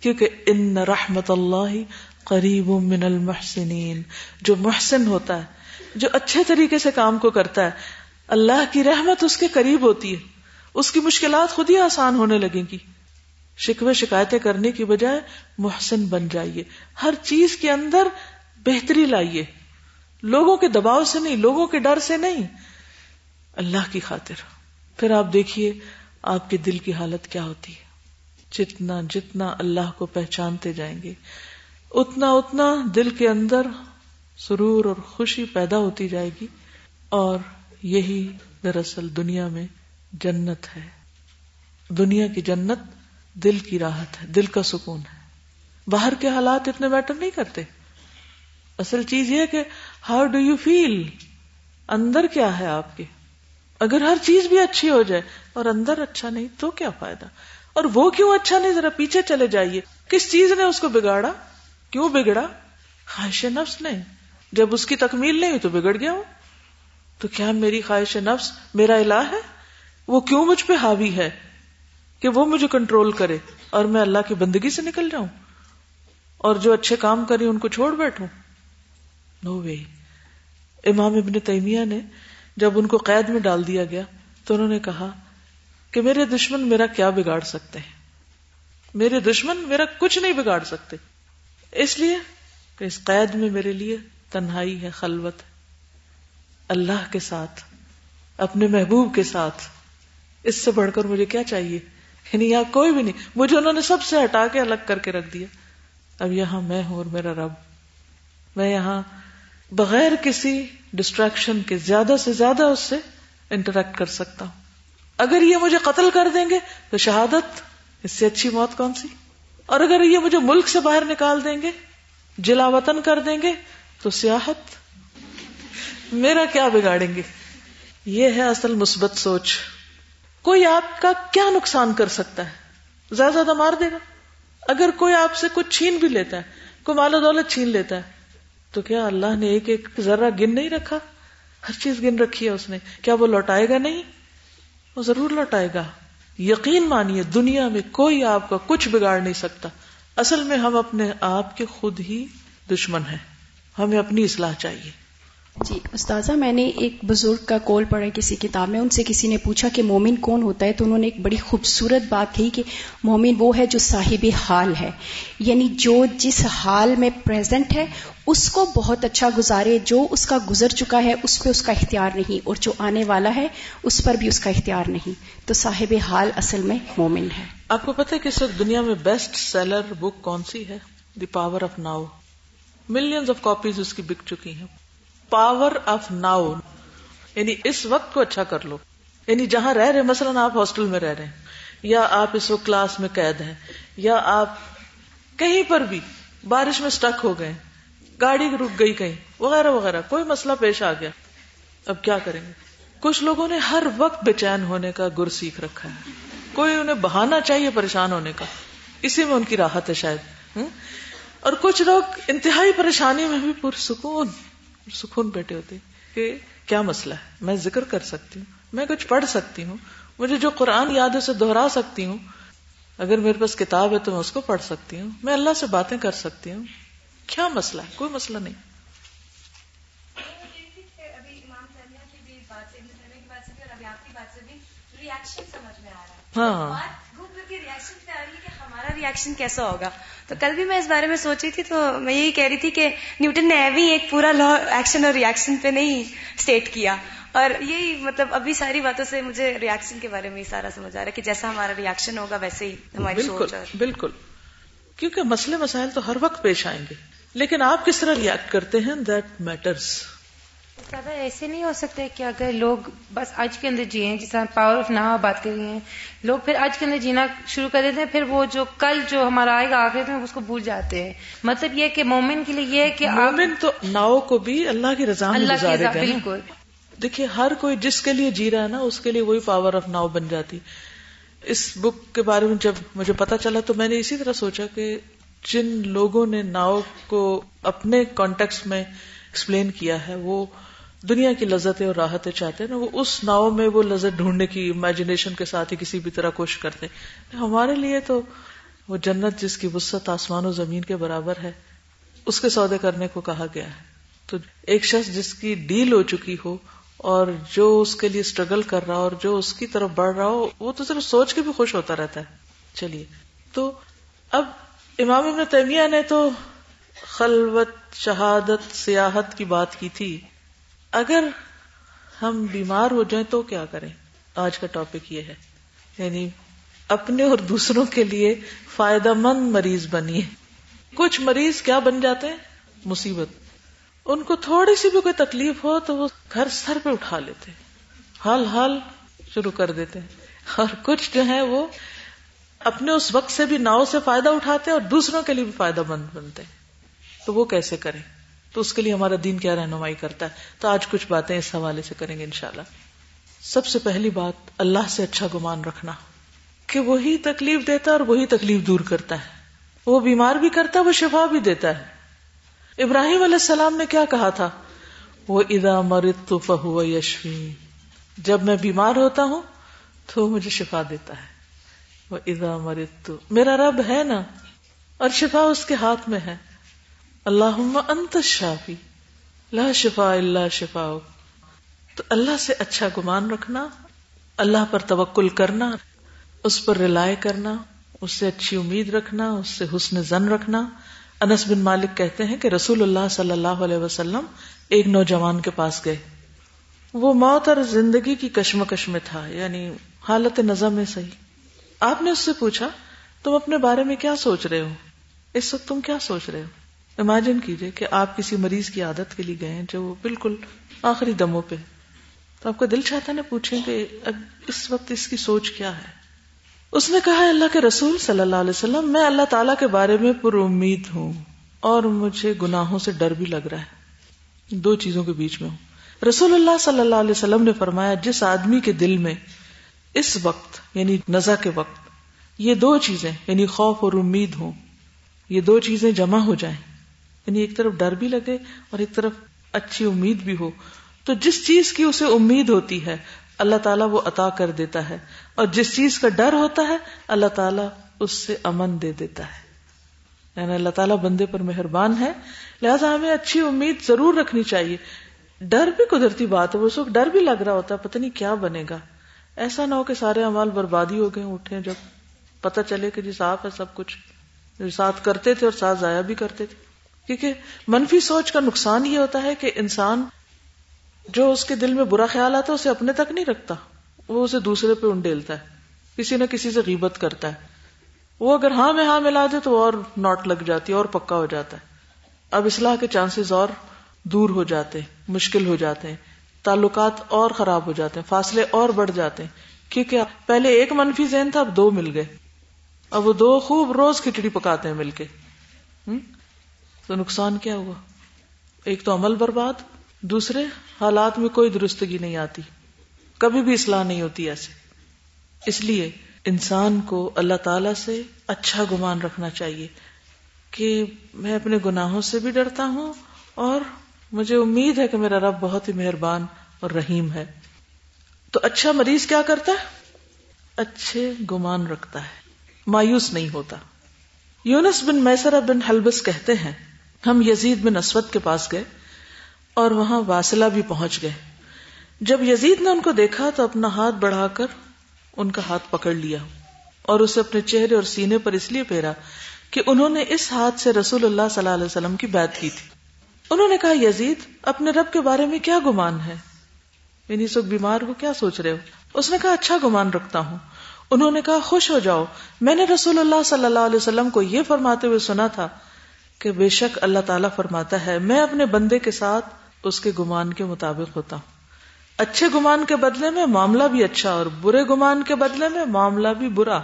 Speaker 1: کیونکہ ان رحمت اللہ قریب من المحسنین، جو محسن ہوتا ہے جو اچھے طریقے سے کام کو کرتا ہے۔ اللہ کی رحمت اس کے قریب ہوتی ہے۔ اس کی مشکلات خود ہی آسان ہونے لگیں گی۔ شکوے شکایتیں کرنے کی بجائے محسن بن جائیے۔ ہر چیز کے اندر بہتری لائیے۔ لوگوں کے دباؤ سے نہیں، لوگوں کے ڈر سے نہیں۔ اللہ کی خاطر۔ پھر آپ دیکھیے آپ کے دل کی حالت کیا ہوتی ہے۔ جتنا جتنا اللہ کو پہچانتے جائیں گے، اتنا اتنا دل کے اندر سرور اور خوشی پیدا ہوتی جائے گی اور یہی دراصل دنیا میں جنت ہے۔ دنیا کی جنت دل کی راحت ہے، دل کا سکون ہے۔ باہر کے حالات اتنے میٹر نہیں کرتے۔ اصل چیز یہ کہ ہاؤ ڈو یو فیل اندر کیا ہے آپ کے؟ اگر ہر چیز بھی اچھی ہو جائے اور اندر اچھا نہیں تو کیا فائدہ؟ اور وہ کیوں اچھا نہیں؟ ذرا پیچھے چلے جائیے۔ کس چیز نے اس کو بگاڑا؟ کیوں بگڑا؟ خواہش نفس نے۔ جب اس کی تکمیل نہیں ہوئی تو بگڑ گیا ہوں تو کیا میری خواہش نفس میرا الہ ہے؟ وہ کیوں مجھ پہ حاوی ہے کہ وہ مجھے کنٹرول کرے اور میں اللہ کی بندگی سے نکل جاؤں؟ اور جو اچھے کام کرے ان کو چھوڑ بیٹھوں؟ نو وے امام ابن تیمیہ نے جب ان کو قید میں ڈال دیا گیا تو انہوں نے کہا کہ میرے دشمن میرا کیا بگاڑ سکتے ہیں؟ میرے دشمن میرا کچھ نہیں بگاڑ سکتے۔ اس لیے کہ اس قید میں میرے لیے تنہائی ہے، خلوت اللہ کے ساتھ، اپنے محبوب کے ساتھ۔ اس سے بڑھ کر مجھے کیا چاہیے؟ یعنی یہاں کوئی بھی نہیں۔ مجھے انہوں نے سب سے ہٹا کے الگ کر کے رکھ دیا۔ اب یہاں میں ہوں اور میرا رب۔ میں یہاں بغیر کسی ڈسٹریکشن کے زیادہ سے زیادہ اس سے انٹریکٹ کر سکتا ہوں۔ اگر یہ مجھے قتل کر دیں گے تو شہادت، اس سے اچھی موت کون سی؟ اور اگر یہ مجھے ملک سے باہر نکال دیں گے، جلا وطن کر دیں گے تو سیاحت میرا کیا بگاڑیں گے؟ یہ ہے اصل مثبت سوچ۔ کوئی آپ کا کیا نقصان کر سکتا ہے؟ زیادہ زیادہ مار دے گا۔ اگر کوئی آپ سے کچھ چھین بھی لیتا ہے، کوئی مال و دولت چھین لیتا ہے، تو کیا اللہ نے ایک ایک ذرہ گن نہیں رکھا؟ ہر چیز گن رکھی ہے اس نے۔ کیا وہ لوٹائے گا نہیں؟ وہ ضرور لوٹائے گا۔ یقین مانیے، دنیا میں کوئی آپ کا کچھ بگاڑ نہیں سکتا۔ اصل میں ہم اپنے آپ کے خود ہی دشمن ہیں۔ ہمیں اپنی اصلاح چاہیے۔
Speaker 8: جی استاذہ میں نے ایک بزرگ کا کول پڑھا کسی کتاب میں ان سے کسی نے پوچھا کہ مومن کون ہوتا ہے تو انہوں نے ایک بڑی خوبصورت بات کہی کہ مومن وہ ہے جو صاحب حال ہے۔ یعنی جو جس حال میں پریزنٹ ہے اس کو بہت اچھا گزارے جو اس کا گزر چکا ہے اس پہ اس کا اختیار نہیں اور جو آنے والا ہے اس پر بھی اس کا اختیار نہیں۔ تو صاحب حال اصل میں مومن ہے۔
Speaker 1: آپ کو پتہ ہے کہ سر دنیا میں بیسٹ سیلر بک کون سی ہے؟ The power of now millions of copies اس کی بک چکی ہیں پاور آف ناؤ یعنی اس وقت کو اچھا کر لو یعنی جہاں رہ رہے مثلاً آپ ہاسٹل میں رہ رہے ہیں یا آپ اس وقت کلاس میں قید ہیں یا آپ کہیں پر بھی بارش میں سٹک ہو گئے گاڑی رک گئی کہیں وغیرہ وغیرہ کوئی مسئلہ پیش آ گیا اب کیا کریں گے کچھ لوگوں نے ہر وقت بے چین ہونے کا گر سیکھ رکھا ہے کوئی انہیں بہانا چاہیے پریشان ہونے کا اسی میں ان کی راحت ہے شاید اور کچھ لوگ انتہائی پریشانی میں بھی پرسکون سکون بیٹھے ہوتے کہ کیا مسئلہ ہے؟ میں ذکر کر سکتی ہوں میں کچھ پڑھ سکتی ہوں مجھے جو قرآن یاد ہے اسے دوہرا سکتی ہوں اگر میرے پاس کتاب ہے تو میں اس کو پڑھ سکتی ہوں میں اللہ سے باتیں کر سکتی ہوں۔ کیا مسئلہ ہے؟ کوئی مسئلہ نہیں۔ ہاں۔
Speaker 3: ہمارا ریئیکشن کیسا ہوگا۔ تو کل بھی میں اس بارے میں سوچ رہی تھی تو میں یہی کہہ رہی تھی کہ نیوٹن نے ابھی ایک پورا لا ایکشن اور ریئیکشن پہ نہیں اسٹیٹ کیا۔ اور یہی مطلب ابھی ساری باتوں سے مجھے ریئیکشن کے بارے میں ہی سارا سمجھ آ رہا ہے کہ جیسا ہمارا ریئیکشن ہوگا ویسے ہی ہماری سوچ
Speaker 1: بالکل کیونکہ مسئلے مسائل تو ہر وقت پیش آئیں گے۔ لیکن آپ کس طرح ریئیکٹ کرتے ہیں دیٹ میٹرس
Speaker 10: زیادہ ایسے نہیں ہو سکتے کہ اگر لوگ بس آج کے اندر جیے جس طرح پاور آف نہ بات کر رہی ہیں۔ لوگ پھر آج کے اندر جینا شروع کر دیتے ہیں پھر وہ جو کل جو ہمارا آئے گا آخر میں اس کو بھول جاتے ہیں۔ مطلب یہ کہ مومن کے لیے یہ کہ
Speaker 1: مومن تو ناؤ کو بھی اللہ کی رضا
Speaker 10: اللہ کی رضا بالکل۔
Speaker 1: دیکھیے ہر کوئی جس کے لیے جی رہا ہے نا اس کے لیے وہی پاور آف ناؤ بن جاتی۔ اس بک کے بارے میں جب مجھے پتا چلا تو میں نے اسی طرح سوچا کہ جن لوگوں نے ناؤ کو اپنے کانٹیکس میں ایکسپلین کیا ہے وہ دنیا کی لذتیں اور راحتیں چاہتے ہیں نا، وہ اس ناؤ میں وہ لذت ڈھونڈنے کی امیجنیشن کے ساتھ ہی کسی بھی طرح کوشش کرتے ہیں۔ ہمارے لیے تو وہ جنت جس کی وسط آسمان و زمین کے برابر ہے، اس کے سودے کرنے کو کہا گیا ہے۔ تو ایک شخص جس کی ڈیل ہو چکی ہو اور جو اس کے لیے اسٹرگل کر رہا ہو اور جو اس کی طرف بڑھ رہا ہو، وہ تو صرف سوچ کے بھی خوش ہوتا رہتا ہے۔ چلیے۔ تو اب امام ابن تیمیہ نے تو خلوت شہادت سیاحت کی بات کی تھی۔ اگر ہم بیمار ہو جائیں تو کیا کریں؟ آج کا ٹاپک یہ ہے۔ یعنی اپنے اور دوسروں کے لیے فائدہ مند مریض بنیے۔ کچھ مریض کیا بن جاتے ہیں؟ مصیبت۔ ان کو تھوڑی سی بھی کوئی تکلیف ہو تو وہ گھر سر پہ اٹھا لیتے۔ حال حال شروع کر دیتے۔ ہیں اور کچھ جو ہے وہ اپنے اس وقت سے بھی ناؤ سے فائدہ اٹھاتے اور دوسروں کے لیے بھی فائدہ مند بنتے۔ تو وہ کیسے کریں؟ تو اس کے لیے ہمارا دین کیا رہنمائی کرتا ہے؟ تو آج کچھ باتیں اس حوالے سے کریں گے انشاءاللہ۔ سب سے پہلی بات، اللہ سے اچھا گمان رکھنا۔ کہ وہی تکلیف دیتا اور وہی تکلیف دور کرتا ہے۔ وہ بیمار بھی کرتا ہے، وہ شفا بھی دیتا ہے۔ ابراہیم علیہ السلام نے کیا کہا تھا؟ وہ ادا مرت تو فہو یشوی جب میں بیمار ہوتا ہوں تو مجھے شفا دیتا ہے۔ وہ ادا مرت تو میرا رب ہے نا، اور شفا اس کے ہاتھ میں ہے۔ اللہ انت شافی لا شفا اللہ شفا تو اللہ سے اچھا گمان رکھنا، اللہ پر توکل کرنا، اس پر رلائے کرنا، اس سے اچھی امید رکھنا، اس سے حسن زن رکھنا۔ انس بن مالک کہتے ہیں کہ رسول اللہ صلی اللہ علیہ وسلم ایک نوجوان کے پاس گئے۔ وہ موت اور زندگی کی کشمکش میں تھا یعنی حالت نظم میں صحیح۔ آپ نے اس سے پوچھا، تم اپنے بارے میں کیا سوچ رہے ہو؟ اس وقت تم کیا سوچ رہے ہو؟ امیجن کیجیے کہ آپ کسی مریض کی عادت کے لیے گئے جو وہ بالکل آخری دموں پہ تو آپ کا دل چاہتا نا پوچھیں کہ اب اس وقت اس کی سوچ کیا ہے۔ اس نے کہا اللہ کے رسول صلی اللہ علیہ وسلم، میں اللہ تعالیٰ کے بارے میں پر امید ہوں اور مجھے گناہوں سے ڈر بھی لگ رہا ہے۔ دو چیزوں کے بیچ میں ہوں۔ رسول اللہ صلی اللہ علیہ وسلم نے فرمایا، جس آدمی کے دل میں اس وقت یعنی نزا کے وقت، یہ دو چیزیں یعنی خوف اور امید ہوں، یہ دو چیزیں جمع ہو جائیں۔ یعنی ایک طرف ڈر بھی لگے اور ایک طرف اچھی امید بھی ہو۔ تو جس چیز کی اسے امید ہوتی ہے، اللہ تعالیٰ وہ عطا کر دیتا ہے۔ اور جس چیز کا ڈر ہوتا ہے، اللہ تعالیٰ اس سے امن دے دیتا ہے۔ یعنی اللہ تعالیٰ بندے پر مہربان ہے۔ لہٰذا ہمیں اچھی امید ضرور رکھنی چاہیے۔ ڈر بھی قدرتی بات ہے اس وقت ڈر بھی لگ رہا ہوتا ہے، پتہ نہیں کیا بنے گا۔ ایسا نہ ہو کہ سارے امال بربادی ہو گئے، اٹھے جب پتہ چلے کہ جی صاف ہے، سب کچھ ساتھ کرتے تھے اور ساتھ ضائع بھی کرتے تھے۔ کیونکہ منفی سوچ کا نقصان یہ ہوتا ہے کہ انسان جو اس کے دل میں برا خیال آتا ہے، اسے اپنے تک نہیں رکھتا۔ وہ اسے دوسرے پہ انڈیلتا ہے۔ کسی نہ کسی سے غیبت کرتا ہے۔ وہ اگر ہاں میں ہاں ملا دے تو اور نوٹ لگ جاتی ہے، اور پکا ہو جاتا ہے۔ اب اصلاح کے چانسز اور دور ہو جاتے ہیں، مشکل ہو جاتے ہیں۔ تعلقات اور خراب ہو جاتے ہیں، فاصلے اور بڑھ جاتے ہیں۔ کیونکہ پہلے ایک منفی ذہن تھا، اب دو مل گئے۔ اب وہ دو خوب روز کھچڑی پکاتے ہیں مل کے۔ تو نقصان کیا ہوا؟ ایک تو عمل برباد، دوسرے حالات میں کوئی درستگی نہیں آتی۔ کبھی بھی اصلاح نہیں ہوتی ایسے۔ اس لیے انسان کو اللہ تعالی سے اچھا گمان رکھنا چاہیے کہ میں اپنے گناہوں سے بھی ڈرتا ہوں اور مجھے امید ہے کہ میرا رب بہت ہی مہربان اور رحیم ہے۔ تو اچھا مریض کیا کرتا ہے؟ اچھے گمان رکھتا ہے۔ مایوس نہیں ہوتا۔ یونس بن میسر بن حلبس کہتے ہیں ہم یزید بن اسود کے پاس گئے اور وہاں واسلہ بھی پہنچ گئے۔ جب یزید نے ان کو دیکھا تو اپنا ہاتھ بڑھا کر ان کا ہاتھ پکڑ لیا اور اسے اپنے چہرے اور سینے پر اس لیے پھیرا کہ انہوں نے اس ہاتھ سے رسول اللہ صلی اللہ علیہ وسلم کی بات کی تھی۔ انہوں نے کہا، یزید، اپنے رب کے بارے میں کیا گمان ہے؟ یعنی سب بیمار ہو، کیا سوچ رہے ہو؟ اس نے کہا اچھا گمان رکھتا ہوں۔ انہوں نے کہا، خوش ہو جاؤ۔ میں نے رسول اللہ صلی اللہ علیہ وسلم کو یہ فرماتے ہوئے سنا تھا کہ بے شک اللہ تعالیٰ فرماتا ہے، میں اپنے بندے کے ساتھ اس کے گمان کے مطابق ہوتا ہوں۔ اچھے گمان کے بدلے میں معاملہ بھی اچھا اور برے گمان کے بدلے میں معاملہ بھی برا۔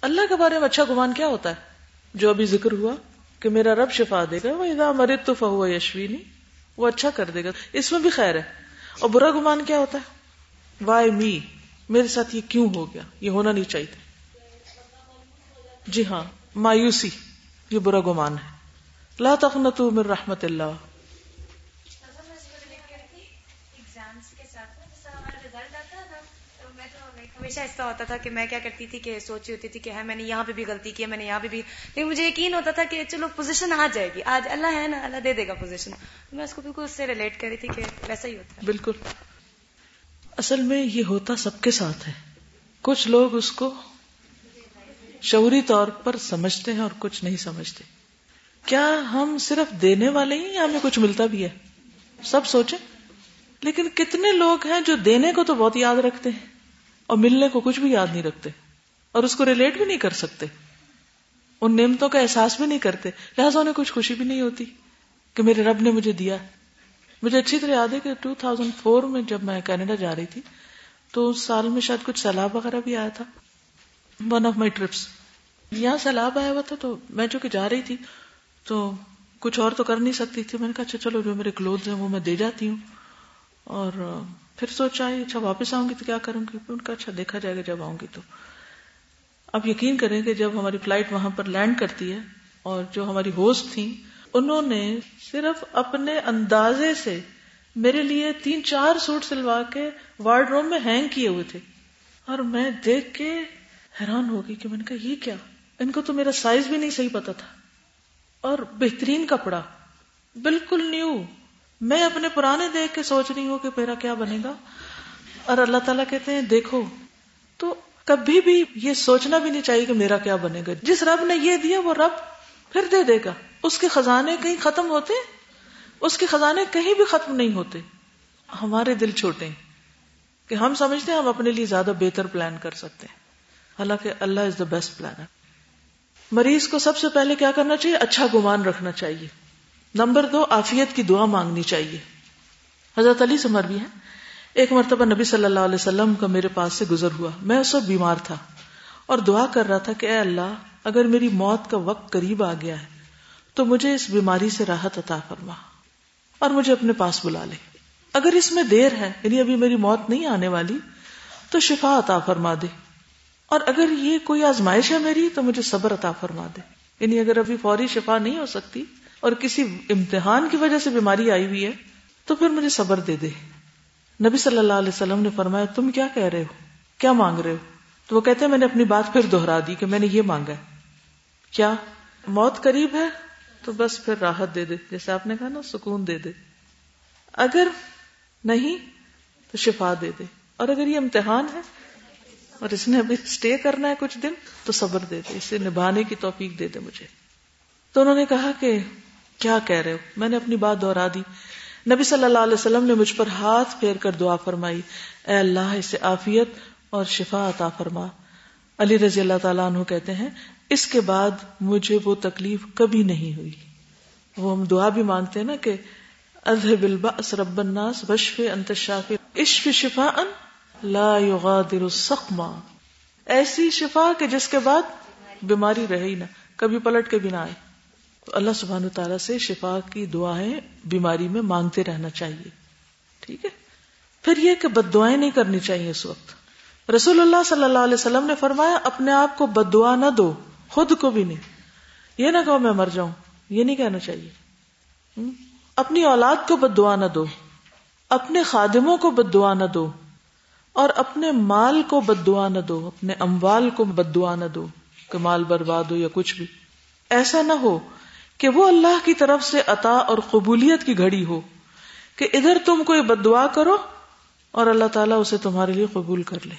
Speaker 1: اللہ کے بارے میں اچھا گمان کیا ہوتا ہے؟ جو ابھی ذکر ہوا کہ میرا رب شفا دے گا، وہ ادا مرت تو فہو یشوینی وہ اچھا کر دے گا۔ اس میں بھی خیر ہے۔ اور برا گمان کیا ہوتا ہے؟ وائی می، میرے ساتھ یہ کیوں ہو گیا؟ یہ ہونا نہیں چاہیے۔ جی ہاں مایوسی۔ یہ برا گمان ہے۔ لا تقنطوا من رحمت اللہ۔
Speaker 10: ہمیشہ ایسا ہوتا تھا کہ میں کیا کرتی تھی کہ سوچی ہوتی تھی کہ ہے میں نے یہاں پہ بھی غلطی کی ہے میں نے یہاں پہ بھی۔ لیکن مجھے یقین ہوتا تھا کہ چلو پوزیشن آ جائے گی۔ آج اللہ ہے نا اللہ دے دے گا پوزیشن میں اس کو بالکل اس سے ریلیٹ کر رہی تھی کہ ویسا ہی ہوتا ہے۔
Speaker 1: بالکل۔ اصل میں یہ ہوتا سب کے ساتھ ہے۔ کچھ لوگ اس کو شعوری طور پر سمجھتے ہیں اور کچھ نہیں سمجھتے۔ کیا ہم صرف دینے والے ہی یا ہمیں کچھ ملتا بھی ہے؟ سب سوچیں۔ لیکن کتنے لوگ ہیں جو دینے کو تو بہت یاد رکھتے ہیں اور ملنے کو کچھ بھی یاد نہیں رکھتے اور اس کو ریلیٹ بھی نہیں کر سکتے۔ ان نعمتوں کا احساس بھی نہیں کرتے۔ لہٰذا انہیں کچھ خوشی بھی نہیں ہوتی کہ میرے رب نے مجھے دیا۔ مجھے اچھی طرح یاد ہے کہ 2004 میں جب میں کینیڈا جا رہی تھی تو اس سال میں شاید کچھ سیلاب وغیرہ بھی آیا تھا۔ ون آف مائی ٹرپس یہاں سیلاب آیا ہوا تھا تو میں جو کہ جا رہی تھی تو کچھ اور تو کر نہیں سکتی تھی۔ میں نے کہا اچھا چلو، جو میرے کلوتھ ہیں وہ میں دے جاتی ہوں۔ اور پھر سوچا اچھا واپس آؤں گی تو کیا کروں گی؟ ان کا اچھا دیکھا جائے گا جب آؤں گی تو۔ اب یقین کریں کہ جب ہماری فلائٹ وہاں پر لینڈ کرتی ہے اور جو ہماری ہوسٹ تھی انہوں نے صرف اپنے اندازے سے میرے لیے تین چار سوٹ سلوا کے وارڈ روم میں ہینگ کیے ہوئے تھے۔ اور میں دیکھ کے حیران ہو گئی کہ میں نے کہا، یہ کیا؟ ان کو تو میرا سائز بھی نہیں صحیح پتا تھا۔ اور بہترین کپڑا، بالکل نیو۔ میں اپنے پرانے دیکھ کے سوچ رہی ہوں کہ میرا کیا بنے گا۔ اور اللہ تعالیٰ کہتے ہیں، دیکھو۔ تو کبھی بھی یہ سوچنا بھی نہیں چاہیے کہ میرا کیا بنے گا۔ جس رب نے یہ دیا، وہ رب پھر دے دے گا۔ اس کے خزانے کہیں ختم ہوتے، اس کے خزانے کہیں بھی ختم نہیں ہوتے۔ ہمارے دل چھوٹے ہیں کہ ہم سمجھتے ہیں ہم اپنے لیے زیادہ بہتر پلان کر سکتے ہیں۔ حالانکہ اللہ از دا بیسٹ پلانر مریض کو سب سے پہلے کیا کرنا چاہیے؟ اچھا گمان رکھنا چاہیے۔ نمبر دو آفیت کی دعا مانگنی چاہیے۔ حضرت علی سے بھی ہے ایک مرتبہ نبی صلی اللہ علیہ وسلم کا میرے پاس سے گزر ہوا۔ میں اس وقت بیمار تھا اور دعا کر رہا تھا کہ اے اللہ، اگر میری موت کا وقت قریب آ گیا ہے، تو مجھے اس بیماری سے راحت عطا فرما اور مجھے اپنے پاس بلا لے۔ اگر اس میں دیر ہے یعنی ابھی میری موت نہیں آنے والی، تو شفا عطا فرما دے۔ اور اگر یہ کوئی آزمائش ہے میری تو مجھے صبر عطا فرما دے۔ یعنی اگر ابھی فوری شفا نہیں ہو سکتی اور کسی امتحان کی وجہ سے بیماری آئی ہوئی ہے تو پھر مجھے صبر دے دے۔ نبی صلی اللہ علیہ وسلم نے فرمایا، تم کیا کہہ رہے ہو؟ کیا مانگ رہے ہو؟ تو وہ کہتے ہیں، میں نے اپنی بات پھر دوہرا دی کہ میں نے یہ مانگا ہے۔ کیا موت قریب ہے؟ تو بس پھر راحت دے دے۔ جیسے آپ نے کہا نا، سکون دے دے۔ اگر نہیں تو شفا دے دے۔ اور اگر یہ امتحان ہے اور اس نے ابھی اسٹے کرنا ہے کچھ دن تو صبر دے دے، اسے نبھانے کی توفیق دے دے مجھے۔ تو انہوں نے کہا کہ کیا کہہ رہے ہو؟ میں نے اپنی بات دوہرا دی۔ نبی صلی اللہ علیہ وسلم نے مجھ پر ہاتھ پھیر کر دعا فرمائی۔ اے اللہ اسے آفیت اور شفا عطا فرما۔ علی رضی اللہ تعالیٰ عنہ کہتے ہیں، اس کے بعد مجھے وہ تکلیف کبھی نہیں ہوئی۔ وہ ہم دعا بھی مانگتے ہیں نا کہ اذهب البأس رب الناس بشف انت الشافی۔ اشف شفاء لا يغادر السقما ایسی شفا کہ جس کے بعد بیماری رہے ہی نہ، کبھی پلٹ کے بھی نہ آئے۔ تو اللہ سبحان تعالیٰ سے شفا کی دعائیں بیماری میں مانگتے رہنا چاہیے۔ ٹھیک ہے؟ پھر یہ کہ بد دعائیں نہیں کرنی چاہیے اس وقت۔ رسول اللہ صلی اللہ علیہ وسلم نے فرمایا، اپنے آپ کو بد دعا نہ دو، خود کو بھی نہیں۔ یہ نہ کہو میں مر جاؤں، یہ نہیں کہنا چاہیے۔ اپنی اولاد کو بد دعا نہ دو، اپنے خادموں کو بد دعا نہ دو۔ اور اپنے مال کو بد دعا نہ دو، اپنے اموال کو بد دعا نہ دو، کہ مال برباد ہو یا کچھ بھی۔ ایسا نہ ہو کہ وہ اللہ کی طرف سے عطا اور قبولیت کی گھڑی ہو، کہ ادھر تم کوئی بد دعا کرو اور اللہ تعالیٰ اسے تمہارے لیے قبول کر لے۔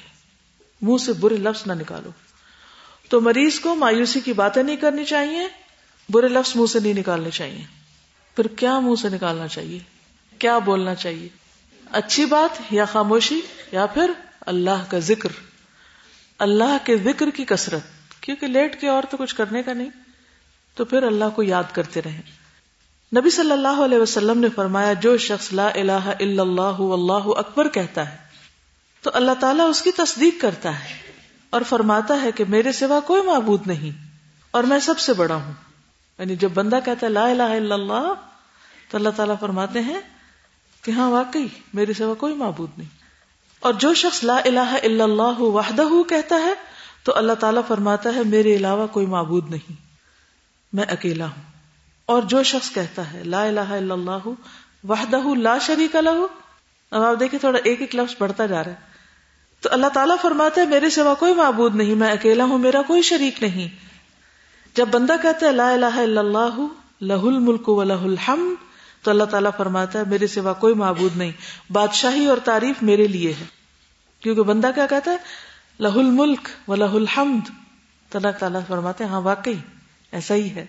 Speaker 1: منہ سے برے لفظ نہ نکالو۔ تو مریض کو مایوسی کی باتیں نہیں کرنی چاہیے، برے لفظ منہ سے نہیں نکالنے چاہیے۔ پھر کیا منہ سے نکالنا چاہیے؟ کیا بولنا چاہیے؟ اچھی بات یا خاموشی یا پھر اللہ کا ذکر۔ اللہ کے ذکر کی کثرت، کیونکہ لیٹ کے اور تو کچھ کرنے کا نہیں، تو پھر اللہ کو یاد کرتے رہیں۔ نبی صلی اللہ علیہ وسلم نے فرمایا، جو شخص لا الہ الا اللہ اللہ اکبر کہتا ہے، تو اللہ تعالیٰ اس کی تصدیق کرتا ہے اور فرماتا ہے کہ میرے سوا کوئی معبود نہیں اور میں سب سے بڑا ہوں۔ یعنی جب بندہ کہتا ہے لا الہ الا اللہ، تو اللہ تعالیٰ فرماتے ہیں کہ ہاں واقعی میرے سوا کوئی معبود نہیں۔ اور جو شخص لا الہ الا اللہ وحدہ کہتا ہے تو اللہ تعالیٰ فرماتا ہے میرے علاوہ کوئی معبود نہیں۔ میں اکیلا ہوں۔ اور جو شخص کہتا ہے لا الہ الا اللہ وحدہ لا شریک لہو اب آپ دیکھیں تھوڑا ایک ایک لفظ بڑھتا جا رہا ہے۔ تو اللہ تعالیٰ فرماتا ہے میرے سوا کوئی معبود نہیں، میں اکیلا ہوں، میرا کوئی شریک نہیں۔ جب بندہ کہتا ہے لا الہ الا اللہ لہ الملک و لہ الحمد تو اللہ تعالیٰ فرماتا ہے، میرے سوا کوئی معبود نہیں۔ بادشاہی اور تعریف میرے لیے ہے۔ کیونکہ بندہ کیا کہتا ہے؟ لہ الملک و لہ الحمد۔ تو اللہ تعالیٰ فرماتے ہیں ہاں واقعی، ایسا ہی ہے۔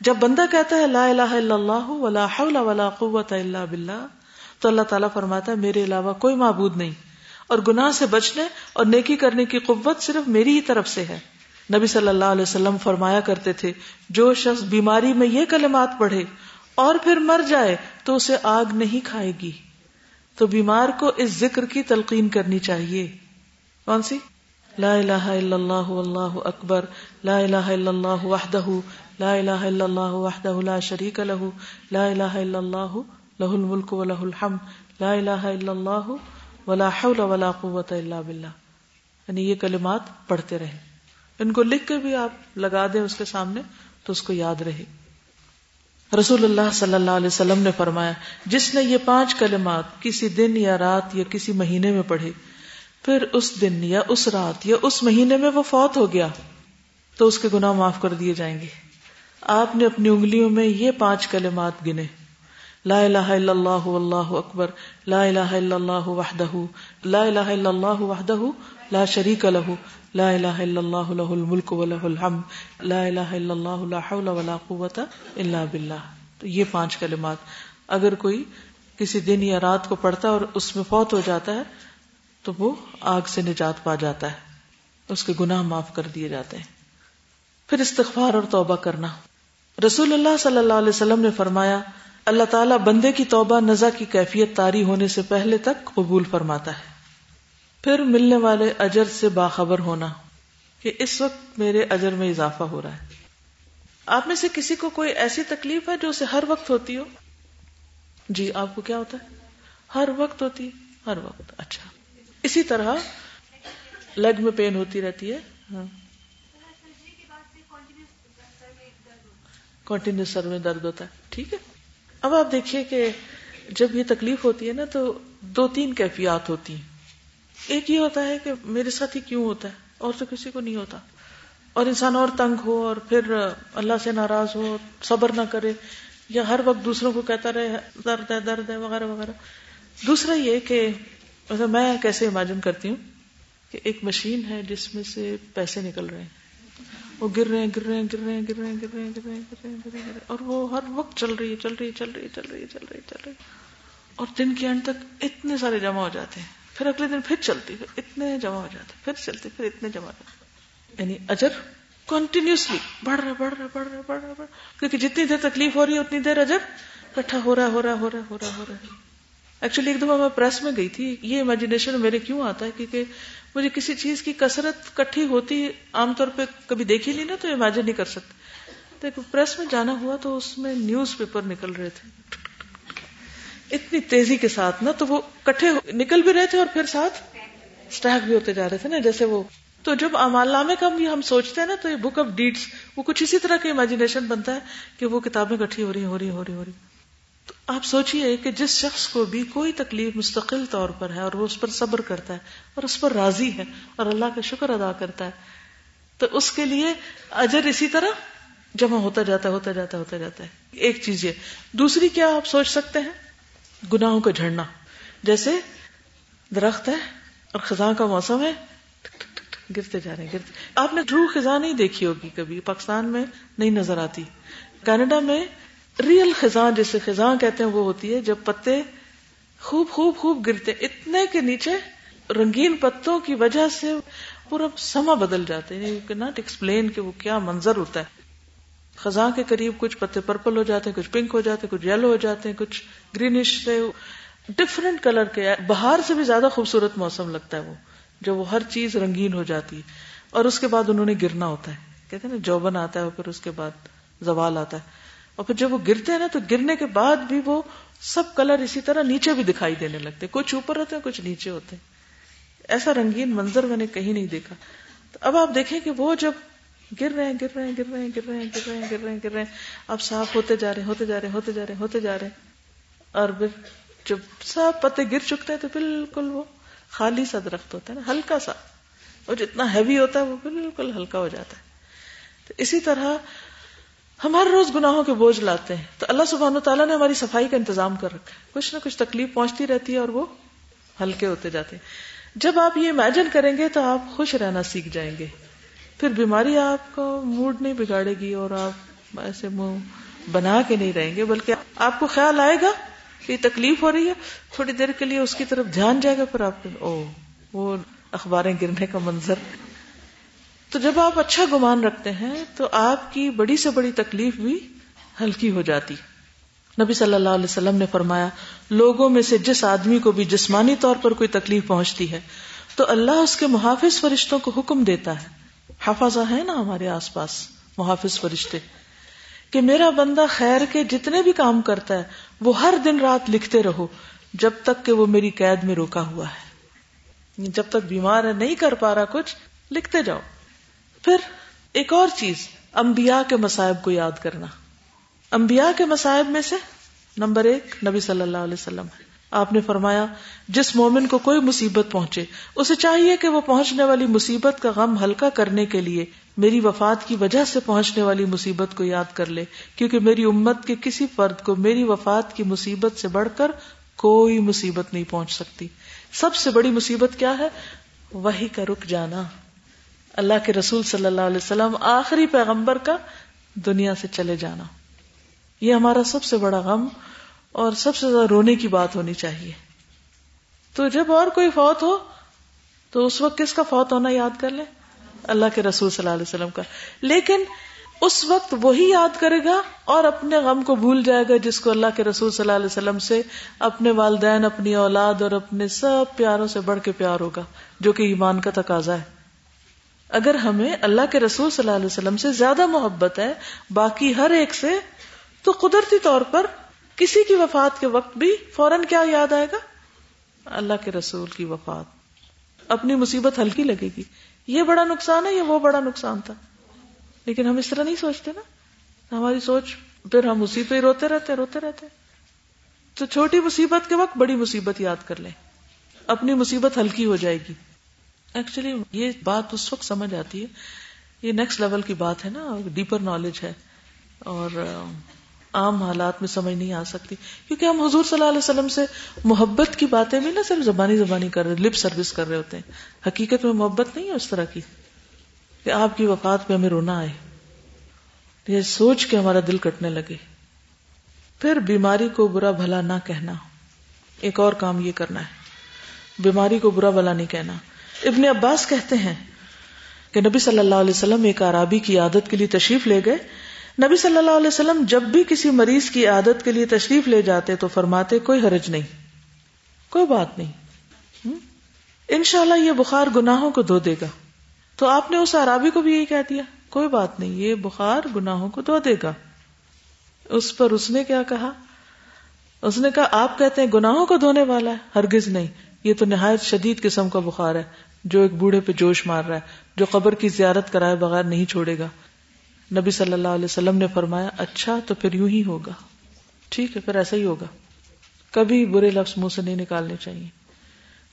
Speaker 1: جب بندہ کہتا ہے، لا الہ الا اللہ ولا حول ولا قوت الا باللہ، تو اللہ تعالیٰ فرماتا ہے، میرے علاوہ کوئی معبود نہیں۔ اور گناہ سے بچنے اور نیکی کرنے کی قوت صرف میری ہی طرف سے ہے۔ نبی صلی اللہ علیہ وسلم فرمایا کرتے تھے، جو شخص بیماری میں یہ کلمات پڑھے اور پھر مر جائے تو اسے آگ نہیں کھائے گی۔ تو بیمار کو اس ذکر کی تلقین کرنی چاہیے۔ کون سی؟ لا الہ الا اللہ واللہ اکبر۔ لا الہ الا اللہ وحدہ۔ لا الہ الا اللہ وحدہ لا شریک له لا الہ الا اللہ له الملک و له الحمد۔ لا الہ الا اللہ ولا حول ولا قوت الا باللہ۔ یعنی یہ کلمات پڑھتے رہیں۔ ان کو لکھ کے بھی آپ لگا دیں اس کے سامنے تو اس کو یاد رہے۔ رسول اللہ صلی اللہ علیہ وسلم نے فرمایا، جس نے یہ پانچ کلمات کسی دن یا رات یا کسی مہینے میں پڑھے، پھر اس دن یا اس رات یا اس مہینے میں وہ فوت ہو گیا، تو اس کے گناہ معاف کر دیے جائیں گے۔ آپ نے اپنی انگلیوں میں یہ پانچ کلمات گنے۔ لا الہ الا اللہ واللہ اکبر، لا الہ الا اللہ وحدہ، لا الہ الا اللہ وحدہ، لا شریک لہ لا الہ الا اللہ لہ الملک و لہ الحمد. لا الہ الا اللہ لا حول ولا قوت الا باللہ تو یہ پانچ کلمات. اگر کوئی کسی دن یا رات کو پڑھتا ہے اور اس میں فوت ہو جاتا ہے، تو وہ آگ سے نجات پا جاتا ہے۔ اس کے گناہ معاف کر دیے جاتے ہیں۔ پھر استغفار اور توبہ کرنا۔ رسول اللہ صلی اللہ علیہ وسلم نے فرمایا، اللہ تعالیٰ بندے کی توبہ نزا کی کیفیت تاری ہونے سے پہلے تک قبول فرماتا ہے۔ پھر ملنے والے اجر سے باخبر ہونا کہ اس وقت میرے اجر میں اضافہ ہو رہا ہے۔ آپ میں سے کسی کو کوئی ایسی تکلیف ہے جو اسے ہر وقت ہوتی ہو؟ جی آپ کو کیا ہوتا ہے؟ ہر وقت ہوتی، ہر وقت اچھا۔ اسی طرح لگ میں پین ہوتی رہتی ہے۔ ہاں۔ کنٹینیوس سر میں درد ہوتا ہے۔ ٹھیک ہے۔ اب آپ دیکھیے کہ جب یہ تکلیف ہوتی ہے نا تو دو تین کیفیات ہوتی ہیں۔ ایک یہ ہوتا ہے کہ میرے ساتھ ہی کیوں ہوتا ہے؟ اور تو کسی کو نہیں ہوتا۔ اور انسان اور تنگ ہو اور پھر اللہ سے ناراض ہو صبر نہ کرے یا ہر وقت دوسروں کو کہتا رہے، درد ہے درد ہے، وغیرہ وغیرہ۔ دوسرا یہ کہ میں کیسے امیجن کرتی ہوں کہ ایک مشین ہے جس میں سے پیسے نکل رہے ہیں۔ وہ گر رہے ہیں، گر رہے ہیں، گر رہے ہیں، گر رہے ہیں، گر رہے ہیں، گر رہے ہیں، گر رہے ہیں، گر رہے ہیں اور وہ ہر وقت چل رہی ہے، چل رہی ہے، چل رہی ہے، چل رہی ہے، چل رہی ہے، چل رہی ہے۔ اور دن کے اینڈ تک اتنے سارے جمع ہو جاتے ہیں۔ پھر اگلے دن پھر چلتی، پھر اتنے جمع ہو جاتے، پھر چلتی، پھر اتنے جمع ہو جاتے۔ یعنی اجر کنٹینیوسلی بڑھ رہا بڑھ رہا بڑھ رہا بڑھ رہا، بڑھ کیونکہ جتنی دیر تکلیف ہو رہی ہے، اتنی دیر اجر کٹھا ہو رہا ہو رہا ہو رہا ہو رہا ہو رہا۔ ایکچولی ایک دفعہ میں پریس میں گئی تھی، یہ امیجنیشن میرے کیوں آتا ہے؟ کیونکہ مجھے کسی چیز کی کثرت کٹھی ہوتی عام طور پہ کبھی دیکھی نہیں نا، تو امیجن نہیں کر سکتے۔ تو ایک پریس میں جانا ہوا تو اس میں نیوز پیپر نکل رہے تھے۔ اتنی تیزی کے ساتھ نا تو وہ کٹھے نکل بھی رہے تھے اور پھر ساتھ اسٹیک بھی ہوتے جا رہے تھے نا، جیسے وہ۔ تو جب امال نامے کا ہم سوچتے ہیں نا، تو یہ بک آف ڈیڈس وہ کچھ اسی طرح کا امیجنیشن بنتا ہے کہ وہ کتابیں کٹھی ہو رہی ہو رہی ہو رہی ہو رہی تو آپ سوچیے کہ جس شخص کو بھی کوئی تکلیف مستقل طور پر ہے اور وہ اس پر صبر کرتا ہے اور اس پر راضی ہے اور اللہ کا شکر ادا کرتا ہے، تو اس کے لیے اجر اسی طرح جمع ہوتا جاتا ہوتا جاتا ہوتا جاتا ہے۔ ایک چیز یہ۔ دوسری کیا آپ سوچ سکتے ہیں؟ گناہوں کا جھڑنا۔ جیسے درخت ہے اور خزاں کا موسم ہے، گرتے جا رہے ہیں، گرتے۔ آپ نے روح خزاں نہیں دیکھی ہوگی کبھی، پاکستان میں نہیں نظر آتی۔ کینیڈا میں ریئل خزاں جسے خزاں کہتے ہیں وہ ہوتی ہے، جب پتے خوب خوب خوب گرتے اتنے کے نیچے رنگین پتوں کی وجہ سے پورا سما بدل جاتے ہیں یعنی یو کی ناٹ ایکسپلین کہ وہ کیا منظر ہوتا ہے۔ خزاں کے قریب کچھ پتے پرپل ہو جاتے ہیں، کچھ پنک ہو جاتے ہیں، کچھ یلو ہو جاتے ہیں، کچھ گرینش سے۔ ڈفرنٹ کلر کے باہر سے بھی زیادہ خوبصورت موسم لگتا ہے وہ جب وہ ہر چیز رنگین ہو جاتی ہے۔ اور اس کے بعد انہوں نے گرنا ہوتا ہے۔ کہتے ہیں نا، جوبن آتا ہے پھر اس کے بعد زوال آتا ہے۔ اور پھر جب وہ گرتے ہیں نا، تو گرنے کے بعد بھی وہ سب کلر اسی طرح نیچے بھی دکھائی دینے لگتے کچھ اوپر ہوتے ہیں، کچھ نیچے ہوتے ہیں۔ ایسا رنگین منظر میں نے کہیں نہیں دیکھا۔ تو اب آپ دیکھیں کہ وہ جب گر رہے ہیں، گر رہے ہیں، گر رہے ہیں، گر رہے ہیں، گر رہے ہیں، گر رہے ہیں، گر رہے ہیں۔ اب صاف ہوتے جا رہے ہیں، ہوتے جا رہے ہیں، ہوتے جا رہے ہیں، ہوتے جا رہے ہیں۔ اور پھر جب سب پتے گر چکتے ہیں تو بالکل وہ خالی سا درخت ہوتا ہے نا، ہلکا سا۔ اور جتنا ہیوی ہوتا ہے وہ بالکل ہلکا ہو جاتا ہے۔ تو اسی طرح ہم ہر روز گناہوں کے بوجھ لاتے ہیں۔ تو اللہ سبحانہ تعالیٰ نے ہماری صفائی کا انتظام کر رکھا ہے۔ کچھ نہ کچھ تکلیف پہنچتی رہتی ہے اور وہ ہلکے ہوتے جاتے ہیں۔ جب آپ یہ امیجن کریں گے تو آپ خوش رہنا سیکھ جائیں گے۔ پھر بیماری آپ کو موڈ نہیں بگاڑے گی اور آپ ایسے منہ بنا کے نہیں رہیں گے، بلکہ آپ کو خیال آئے گا کہ تکلیف ہو رہی ہے، تھوڑی دیر کے لیے اس کی طرف دھیان جائے گا، پھر آپ کو او وہ اخباریں گرنے کا منظر۔ تو جب آپ اچھا گمان رکھتے ہیں، تو آپ کی بڑی سے بڑی تکلیف بھی ہلکی ہو جاتی۔ نبی صلی اللہ علیہ وسلم نے فرمایا، لوگوں میں سے جس آدمی کو بھی جسمانی طور پر کوئی تکلیف پہنچتی ہے، تو اللہ اس کے محافظ فرشتوں کو حکم دیتا ہے۔ حفاظہ ہے نا ہمارے آس پاس محافظ فرشتے، کہ میرا بندہ خیر کے جتنے بھی کام کرتا ہے، وہ ہر دن رات لکھتے رہو جب تک کہ وہ میری قید میں روکا ہوا ہے۔ یعنی جب تک بیمار ہے، نہیں کر پا رہا کچھ، لکھتے جاؤ۔ پھر ایک اور چیز، انبیاء کے مسائب کو یاد کرنا۔ انبیاء کے مسائب میں سے نمبر ایک نبی صلی اللہ علیہ وسلم ہے۔ آپ نے فرمایا، جس مومن کو کوئی مصیبت پہنچے، اسے چاہیے کہ وہ پہنچنے والی مصیبت کا غم ہلکا کرنے کے لیے میری وفات کی وجہ سے پہنچنے والی مصیبت کو یاد کر لے، کیونکہ میری امت کے کسی فرد کو میری وفات کی مصیبت سے بڑھ کر کوئی مصیبت نہیں پہنچ سکتی۔ سب سے بڑی مصیبت کیا ہے؟ وہی کا رک جانا۔ اللہ کے رسول صلی اللہ علیہ وسلم آخری پیغمبر کا دنیا سے چلے جانا۔ یہ ہمارا سب سے بڑا غم اور سب سے زیادہ رونے کی بات ہونی چاہیے۔ تو جب اور کوئی فوت ہو، تو اس وقت کس کا فوت ہونا یاد کر لیں؟ اللہ کے رسول صلی اللہ علیہ وسلم کا۔ لیکن اس وقت وہی یاد کرے گا اور اپنے غم کو بھول جائے گا جس کو اللہ کے رسول صلی اللہ علیہ وسلم سے اپنے والدین، اپنی اولاد اور اپنے سب پیاروں سے بڑھ کے پیار ہوگا، جو کہ ایمان کا تقاضا ہے۔ اگر ہمیں اللہ کے رسول صلی اللہ علیہ وسلم سے زیادہ محبت ہے، باقی ہر ایک سے، تو قدرتی طور پر کسی کی وفات کے وقت بھی فوراً کیا یاد آئے گا؟ اللہ کے رسول کی وفات۔ اپنی مصیبت ہلکی لگے گی۔ یہ بڑا نقصان ہے یا وہ بڑا نقصان تھا۔ لیکن ہم اس طرح نہیں سوچتے نا۔ ہماری سوچ، پھر ہم اسی پہ روتے رہتے روتے رہتے۔ تو چھوٹی مصیبت کے وقت بڑی مصیبت یاد کر لیں۔ اپنی مصیبت ہلکی ہو جائے گی۔ ایکچولی یہ بات اس وقت سمجھ آتی ہے۔ یہ نیکسٹ لیول کی بات ہے نا ڈیپر نالج ہے۔ اور عام حالات میں سمجھ نہیں آ سکتی۔ کیونکہ ہم حضور صلی اللہ علیہ وسلم سے محبت کی باتیں بھی نہ صرف زبانی زبانی کر رہے لپ سروس کر رہے ہوتے ہیں۔ حقیقت میں محبت نہیں ہے اس طرح کی کہ آپ کی وفات پہ ہمیں رونا آئے۔ یہ سوچ کے ہمارا دل کٹنے لگے۔ پھر بیماری کو برا بھلا نہ کہنا۔ ایک اور کام یہ کرنا ہے۔ بیماری کو برا بھلا نہیں کہنا۔ ابن عباس کہتے ہیں کہ نبی صلی اللہ علیہ وسلم ایک عرابی کی عادت کے لیے تشریف لے گئے۔ نبی صلی اللہ علیہ وسلم جب بھی کسی مریض کی عادت کے لیے تشریف لے جاتے تو فرماتے کوئی حرج نہیں، کوئی بات نہیں۔ ان شاء اللہ یہ بخار گناہوں کو دھو دے گا۔ تو آپ نے اس عرابی کو بھی یہی کہہ دیا، کوئی بات نہیں، یہ بخار گناہوں کو دھو دے گا۔ اس پر اس نے کیا کہا؟ اس نے کہا، آپ کہتے ہیں گناہوں کو دھونے والا ہے، ہرگز نہیں۔ یہ تو نہایت شدید قسم کا بخار ہے، جو ایک بوڑھے پہ جوش مار رہا ہے، جو قبر کی زیارت کرائے بغیر نہیں چھوڑے گا۔ نبی صلی اللہ علیہ وسلم نے فرمایا اچھا تو پھر یوں ہی ہوگا۔ ٹھیک ہے، پھر ایسا ہی ہوگا۔ کبھی برے لفظ منہ سے نہیں نکالنے چاہیے۔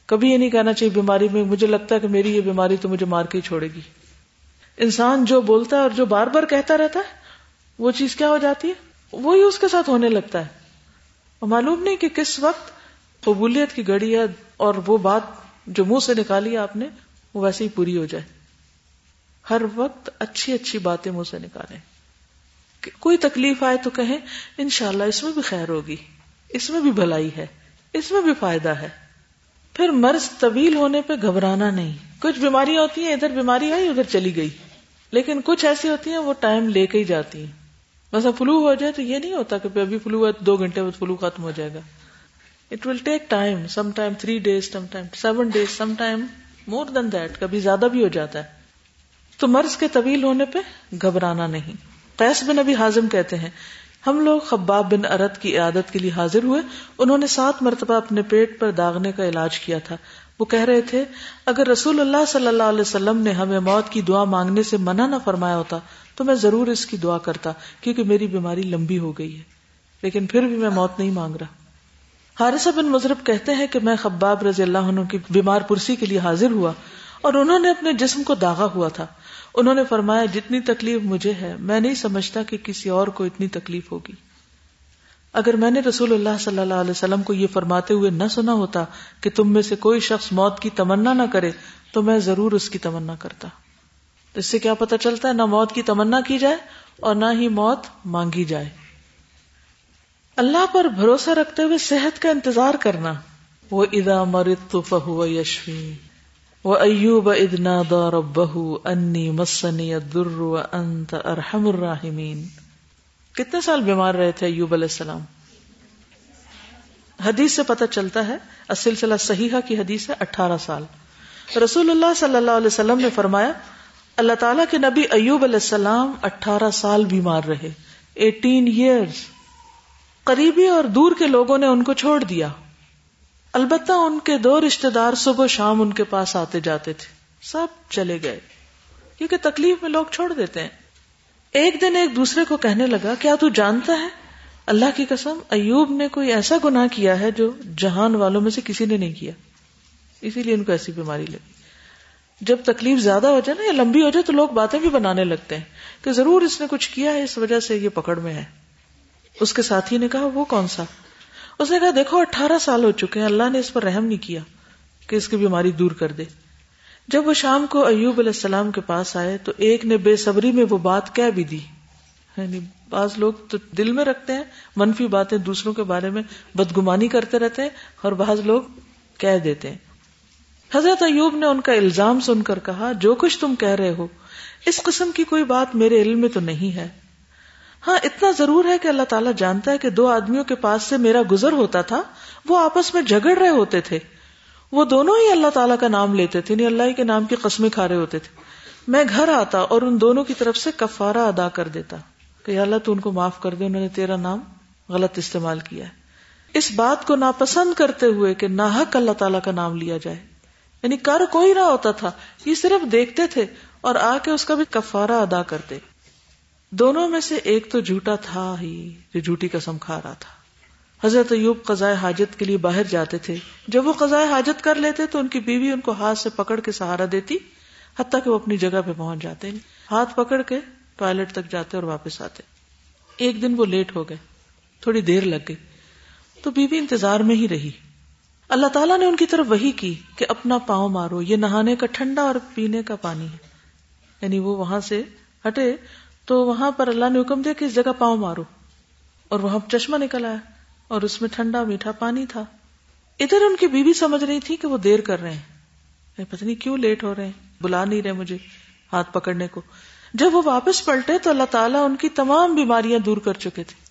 Speaker 1: کبھی یہ نہیں کہنا چاہیے، بیماری میں مجھے لگتا ہے کہ میری یہ بیماری تو مجھے مار کے ہی چھوڑے گی۔ انسان جو بولتا ہے اور جو بار بار کہتا رہتا ہے، وہ چیز کیا ہو جاتی ہے؟ وہی اس کے ساتھ ہونے لگتا ہے۔ اور معلوم نہیں کہ کس وقت قبولیت کی گڑی ہے اور وہ بات جو منہ سے نکالی آپ نے، وہ ویسے ہی پوری ہو جائے۔ ہر وقت اچھی اچھی باتیں منہ سے نکالیں۔ کوئی تکلیف آئے تو کہیں، انشاءاللہ اس میں بھی خیر ہوگی، اس میں بھی بھلائی ہے، اس میں بھی فائدہ ہے۔ پھر مرض طویل ہونے پہ گھبرانا نہیں۔ کچھ بیماریاں ہوتی ہیں، ادھر بیماری آئی، ادھر چلی گئی۔ لیکن کچھ ایسی ہوتی ہیں، وہ ٹائم لے کے ہی جاتی ہیں۔ بس فلو ہو جائے تو یہ نہیں ہوتا کہ ابھی فلو ہے دو گھنٹے بعد فلو ختم ہو جائے گا۔ It will take time some time three days some time seven days some time more than that کبھی زیادہ بھی ہو جاتا ہے۔ تو مرض کے طویل ہونے پہ گھبرانا نہیں۔ قیس بن ابھی حازم کہتے ہیں، ہم لوگ خباب بن ارد کی عادت کے لیے حاضر ہوئے۔ انہوں نے سات مرتبہ اپنے پیٹ پر داغنے کا علاج کیا تھا۔ وہ کہہ رہے تھے، اگر رسول اللہ صلی اللہ علیہ وسلم نے ہمیں موت کی دعا مانگنے سے منع نہ فرمایا ہوتا، تو میں ضرور اس کی دعا کرتا، کیونکہ میری بیماری لمبی ہو گئی ہے۔ لیکن پھر بھی میں موت نہیں مانگ رہا۔ حارثہ بن مضرب کہتے ہیں کہ میں خباب رضی اللہ عنہ کی بیمار پرسی کے لیے حاضر ہوا اور انہوں نے اپنے جسم کو داغا ہوا تھا۔ انہوں نے فرمایا، جتنی تکلیف مجھے ہے، میں نہیں سمجھتا کہ کسی اور کو اتنی تکلیف ہوگی۔ اگر میں نے رسول اللہ صلی اللہ علیہ وسلم کو یہ فرماتے ہوئے نہ سنا ہوتا کہ تم میں سے کوئی شخص موت کی تمنا نہ کرے، تو میں ضرور اس کی تمنا کرتا۔ اس سے کیا پتا چلتا ہے، نہ موت کی تمنا کی جائے اور نہ ہی موت مانگی جائے۔ اللہ پر بھروسہ رکھتے ہوئے صحت کا انتظار کرنا۔ وہ ادا مرت فہو یشوی ایوب ادنا دور بہو انی مسنی در انت ارحم الراحمین کتنے سال بیمار رہے تھے ایوب علیہ السلام؟ حدیث سے پتہ چلتا ہے سلسلہ صحیحہ کی حدیث ہے اٹھارہ سال۔ رسول اللہ صلی اللہ علیہ وسلم نے فرمایا، اللہ تعالیٰ کے نبی ایوب علیہ السلام اٹھارہ سال بیمار رہے ایٹین ایئرس قریبی اور دور کے لوگوں نے ان کو چھوڑ دیا۔ البتہ ان کے دو رشتے دار صبح شام ان کے پاس آتے جاتے تھے۔ سب چلے گئے۔ کیونکہ تکلیف میں لوگ چھوڑ دیتے ہیں۔ ایک دن ایک دوسرے کو کہنے لگا، کیا تو جانتا ہے؟ اللہ کی قسم، ایوب نے کوئی ایسا گناہ کیا ہے جو جہان والوں میں سے کسی نے نہیں کیا۔ اسی لیے ان کو ایسی بیماری لگی۔ جب تکلیف زیادہ ہو جائے نا یا لمبی ہو جائے تو لوگ باتیں بھی بنانے لگتے ہیں کہ ضرور اس نے کچھ کیا ہے، اس وجہ سے یہ پکڑ میں ہے۔ اس کے ساتھی نے کہا، وہ کون سا؟ اس نے کہا، دیکھو، اٹھارہ سال ہو چکے ہیں، اللہ نے اس پر رحم نہیں کیا کہ اس کی بیماری دور کر دے۔ جب وہ شام کو ایوب علیہ السلام کے پاس آئے تو ایک نے بے صبری میں وہ بات کہہ بھی دی۔ یعنی بعض لوگ تو دل میں رکھتے ہیں، منفی باتیں دوسروں کے بارے میں بدگمانی کرتے رہتے ہیں اور بعض لوگ کہہ دیتے ہیں۔ حضرت ایوب نے ان کا الزام سن کر کہا، جو کچھ تم کہہ رہے ہو، اس قسم کی کوئی بات میرے علم میں تو نہیں ہے۔ ہاں اتنا ضرور ہے کہ اللہ تعالیٰ جانتا ہے کہ دو آدمیوں کے پاس سے میرا گزر ہوتا تھا، وہ آپس میں جھگڑ رہے ہوتے تھے۔ وہ دونوں ہی اللہ تعالیٰ کا نام لیتے تھے یعنی اللہ کے نام کی قسمیں کھا رہے ہوتے تھے۔ میں گھر آتا اور ان دونوں کی طرف سے کفارہ ادا کر دیتا کہ اللہ تو ان کو معاف کر دے، انہوں نے تیرا نام غلط استعمال کیا ہے۔ اس بات کو ناپسند کرتے ہوئے کہ ناحق اللہ تعالیٰ کا نام لیا جائے۔ یعنی کر کوئی نہ ہوتا تھا، یہ صرف دیکھتے تھے اور آ کے اس کا بھی کفارہ ادا کرتے۔ دونوں میں سے ایک تو جھوٹا تھا ہی جو جھوٹی قسم کھا رہا تھا۔ حضرت ایوب قضاء حاجت کے لیے باہر جاتے تھے۔ جب وہ قضاء حاجت کر لیتے تو ان کی بیوی ان کو ہاتھ سے پکڑ کے سہارا دیتی، حتیٰ کہ وہ اپنی جگہ پہ پہنچ جاتے۔ ہاتھ پکڑ کے ٹوائلٹ تک جاتے اور واپس آتے۔ ایک دن وہ لیٹ ہو گئے، تھوڑی دیر لگ گئی۔ تو بیوی انتظار میں ہی رہی۔ اللہ تعالیٰ نے ان کی طرف وہی کی کہ اپنا پاؤں مارو، یہ نہانے کا ٹھنڈا اور پینے کا پانی ہے۔ یعنی وہ وہاں سے ہٹے تو وہاں پر اللہ نے حکم دیا کہ اس جگہ پاؤں مارو۔ اور وہاں چشمہ نکل آیا اور اس میں ٹھنڈا میٹھا پانی تھا۔ ادھر ان کی بیوی سمجھ رہی تھی کہ وہ دیر کر رہے ہیں۔ پتہ نہیں کیوں لیٹ ہو رہے ہیں۔ بلا نہیں رہے مجھے ہاتھ پکڑنے کو۔ جب وہ واپس پلٹے تو اللہ تعالیٰ ان کی تمام بیماریاں دور کر چکے تھے۔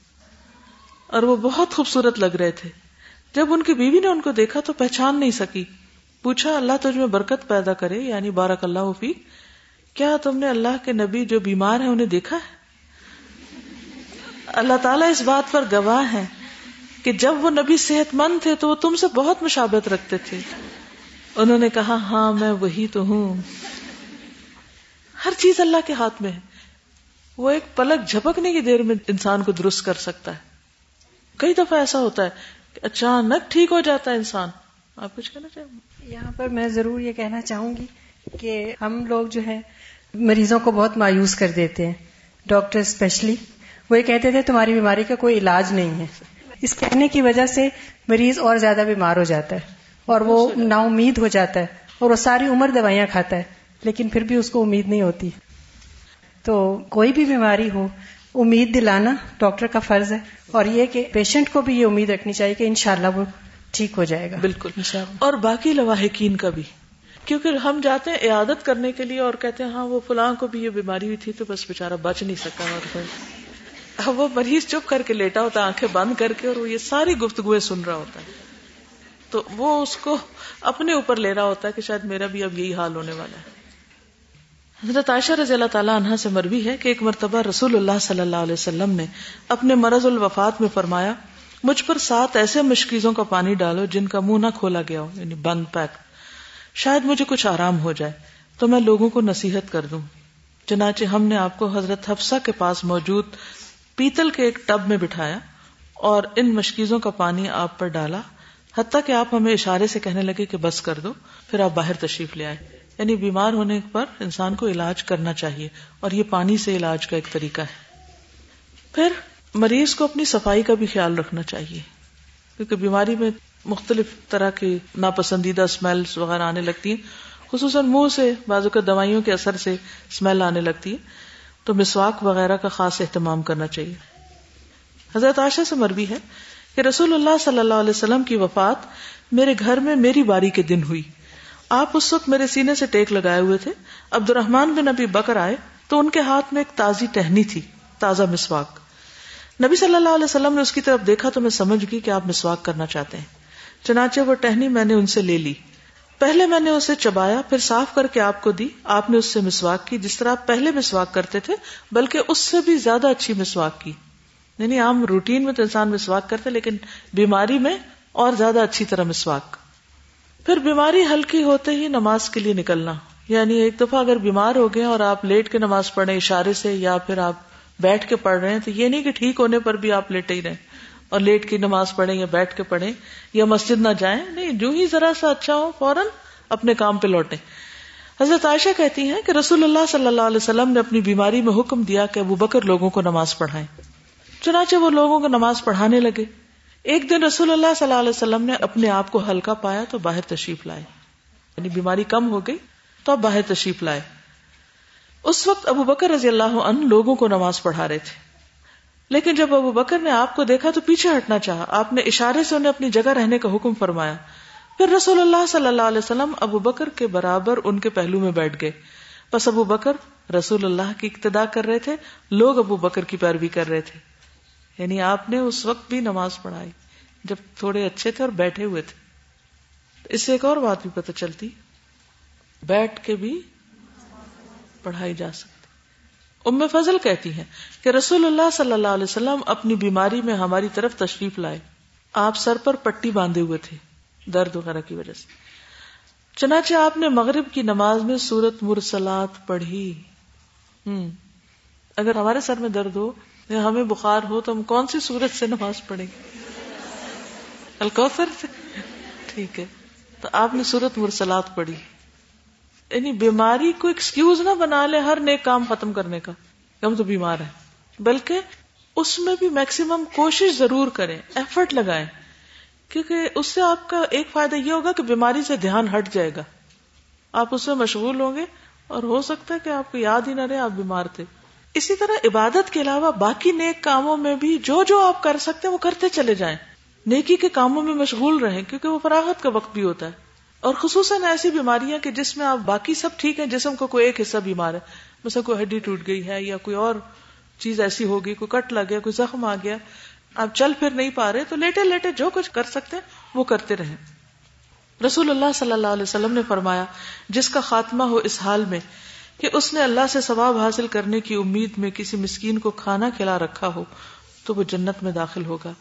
Speaker 1: اور وہ بہت خوبصورت لگ رہے تھے۔ جب ان کی بیوی نے ان کو دیکھا تو پہچان نہیں سکی۔ پوچھا، اللہ تجھ میں برکت پیدا کرے یعنی بارک اللہ فی۔ کیا تم نے اللہ کے نبی جو بیمار ہے انہیں دیکھا ہے؟ اللہ تعالیٰ اس بات پر گواہ ہے کہ جب وہ نبی صحت مند تھے تو وہ تم سے بہت مشابت رکھتے تھے۔ انہوں نے کہا ہاں میں وہی تو ہوں۔ ہر چیز اللہ کے ہاتھ میں ہے۔ وہ ایک پلک جھپکنے کی دیر میں انسان کو درست کر سکتا ہے۔ کئی دفعہ ایسا ہوتا ہے کہ اچانک ٹھیک ہو جاتا ہے انسان۔ آپ کچھ کہنا چاہیں؟
Speaker 5: یہاں پر میں ضرور یہ کہنا چاہوں گی کہ ہم لوگ جو ہے مریضوں کو بہت مایوس کر دیتے ہیں ڈاکٹر اسپیشلی وہ یہ کہتے تھے تمہاری بیماری کا کوئی علاج نہیں ہے۔ اس کہنے کی وجہ سے مریض اور زیادہ بیمار ہو جاتا ہے اور وہ نا امید ہو جاتا ہے اور وہ ساری عمر دوائیاں کھاتا ہے لیکن پھر بھی اس کو امید نہیں ہوتی۔ تو کوئی بھی بیماری ہو امید دلانا ڈاکٹر کا فرض ہے اور یہ کہ پیشنٹ کو بھی یہ امید رکھنی چاہیے کہ انشاءاللہ وہ ٹھیک ہو جائے گا۔
Speaker 1: بالکل۔ اور باقی لواحقین کا بھی۔ کیونکہ ہم جاتے ہیں عیادت کرنے کے لیے اور کہتے ہیں ہاں وہ فلاں کو بھی یہ بیماری ہوئی تھی تو بس بےچارا بچ نہیں سکا اور پھر وہ مریض چپ کر کے لیٹا ہوتا ہے، آنکھیں بند کر کے اور وہ یہ ساری گفتگویں سن رہا ہوتا ہے۔ تو وہ اس کو اپنے اوپر لے رہا ہوتا ہے کہ شاید میرا بھی اب یہی حال ہونے والا ہے۔ حضرت عائشہ رضی اللہ تعالیٰ عنہ سے مروی ہے کہ ایک مرتبہ رسول اللہ صلی اللہ علیہ وسلم نے اپنے مرض الوفات میں فرمایا، مجھ پر سات ایسے مشکیزوں کا پانی ڈالو جن کا منہ نہ کھولا گیا ہو یعنی بند پیک۔ شاید مجھے کچھ آرام ہو جائے، تو میں لوگوں کو نصیحت کر دوں۔ چنانچہ ہم نے آپ کو حضرت حفصہ کے پاس موجود پیتل کے ایک ٹب میں بٹھایا اور ان مشکیزوں کا پانی آپ پر ڈالا۔ حتیٰ کہ آپ ہمیں اشارے سے کہنے لگے کہ بس کر دو، پھر آپ باہر تشریف لے آئے۔ یعنی بیمار ہونے پر انسان کو علاج کرنا چاہیے اور یہ پانی سے علاج کا ایک طریقہ ہے۔ پھر مریض کو اپنی صفائی کا بھی خیال رکھنا چاہیے، کیونکہ بیماری میں مختلف طرح کی ناپسندیدہ اسمیلس وغیرہ آنے لگتی ہیں۔ خصوصاً منہ سے بازو کا دوائیوں کے اثر سے اسمیل آنے لگتی ہے۔ تو مسواک وغیرہ کا خاص اہتمام کرنا چاہیے۔ حضرت عائشہ سے مربی ہے کہ رسول اللہ صلی اللہ علیہ وسلم کی وفات میرے گھر میں میری باری کے دن ہوئی۔ آپ اس وقت میرے سینے سے ٹیک لگائے ہوئے تھے۔ عبد الرحمان بن ابی بکر آئے تو ان کے ہاتھ میں ایک تازی ٹہنی تھی، تازہ مسواک۔ نبی صلی اللہ علیہ وسلم نے اس کی طرف دیکھا تو میں سمجھ گئی کہ آپ مسواک کرنا چاہتے ہیں۔ چنانچہ وہ ٹہنی میں نے ان سے لے لی۔ پہلے میں نے اسے چبایا، پھر صاف کر کے آپ کو دی۔ آپ نے اس سے مسواک کی، جس طرح آپ پہلے مسواک کرتے تھے، بلکہ اس سے بھی زیادہ اچھی مسواک کی۔ یعنی عام روٹین میں تو انسان مسواک کرتے لیکن بیماری میں اور زیادہ اچھی طرح مسواک۔ پھر بیماری ہلکی ہوتے ہی نماز کے لیے نکلنا۔ یعنی ایک دفعہ اگر بیمار ہو گئے اور آپ لیٹ کے نماز پڑھیں اشارے سے، یا پھر آپ بیٹھ کے پڑھ رہے ہیں، تو یہ نہیں کہ ٹھیک ہونے پر بھی آپ لیٹے ہی رہیں۔ اور لیٹ کی نماز پڑھیں یا بیٹھ کے پڑھیں یا مسجد نہ جائیں، نہیں، جو ہی ذرا سا اچھا ہو، فوراً اپنے کام پہ لوٹیں۔ حضرت عائشہ کہتی ہیں کہ رسول اللہ صلی اللہ علیہ وسلم نے اپنی بیماری میں حکم دیا کہ ابو بکر لوگوں کو نماز پڑھائیں۔ چنانچہ وہ لوگوں کو نماز پڑھانے لگے۔ ایک دن رسول اللہ صلی اللہ علیہ وسلم نے اپنے آپ کو ہلکا پایا تو باہر تشریف لائے۔ یعنی بیماری کم ہو گئی تو اب باہر تشریف لائے۔ اس وقت ابو بکر رضی اللہ عنہ لوگوں کو نماز پڑھا رہے تھے۔ لیکن جب ابو بکر نے آپ کو دیکھا تو پیچھے ہٹنا چاہا۔ آپ نے اشارے سے انہیں اپنی جگہ رہنے کا حکم فرمایا۔ پھر رسول اللہ صلی اللہ علیہ وسلم ابو بکر کے برابر ان کے پہلو میں بیٹھ گئے۔ بس ابو بکر رسول اللہ کی اقتدا کر رہے تھے، لوگ ابو بکر کی پیروی کر رہے تھے۔ یعنی آپ نے اس وقت بھی نماز پڑھائی جب تھوڑے اچھے تھے اور بیٹھے ہوئے تھے۔ اس سے ایک اور بات بھی پتہ چلتی، بیٹھ کے بھی پڑھائی جا سکتی۔ ام فضل کہتی ہیں کہ رسول اللہ صلی اللہ علیہ وسلم اپنی بیماری میں ہماری طرف تشریف لائے۔ آپ سر پر پٹی باندھے ہوئے تھے، درد وغیرہ کی وجہ سے۔ چنانچہ آپ نے مغرب کی نماز میں سورت مرسلات پڑھی۔ ہوں اگر ہمارے سر میں درد ہو، یا ہمیں بخار ہو، تو ہم کون سی سورت سے نماز پڑھیں گے؟ الکوثر سے؟ ٹھیک ہے۔ تو آپ نے سورت مرسلات پڑھی۔ یعنی بیماری کو ایکسکیوز نہ بنا لے ہر نیک کام ختم کرنے کا ہم تو بیمار ہیں۔ بلکہ اس میں بھی میکسیمم کوشش ضرور کریں ایفرٹ لگائیں۔ کیونکہ اس سے آپ کا ایک فائدہ یہ ہوگا کہ بیماری سے دھیان ہٹ جائے گا۔ آپ اس میں مشغول ہوں گے اور ہو سکتا ہے کہ آپ کو یاد ہی نہ رہے آپ بیمار تھے۔ اسی طرح عبادت کے علاوہ باقی نیک کاموں میں بھی جو جو آپ کر سکتے ہیں وہ کرتے چلے جائیں۔ نیکی کے کاموں میں مشغول رہیں، کیونکہ وہ فراغت کا وقت بھی ہوتا ہے۔ اور خصوصاً ایسی بیماریاں کہ جس میں آپ باقی سب ٹھیک ہیں، جسم کو کوئی ایک حصہ بیمار ہے۔ مثلا کوئی ہڈی ٹوٹ گئی ہے یا کوئی اور چیز ایسی ہوگی، کوئی کٹ لگ گیا، کوئی زخم آ گیا، آپ چل پھر نہیں پا رہے، تو لیٹے لیٹے جو کچھ کر سکتے ہیں، وہ کرتے رہیں۔ رسول اللہ صلی اللہ علیہ وسلم نے فرمایا، جس کا خاتمہ ہو اس حال میں کہ اس نے اللہ سے ثواب حاصل کرنے کی امید میں کسی مسکین کو کھانا کھلا رکھا ہو، تو وہ جنت میں داخل ہوگا۔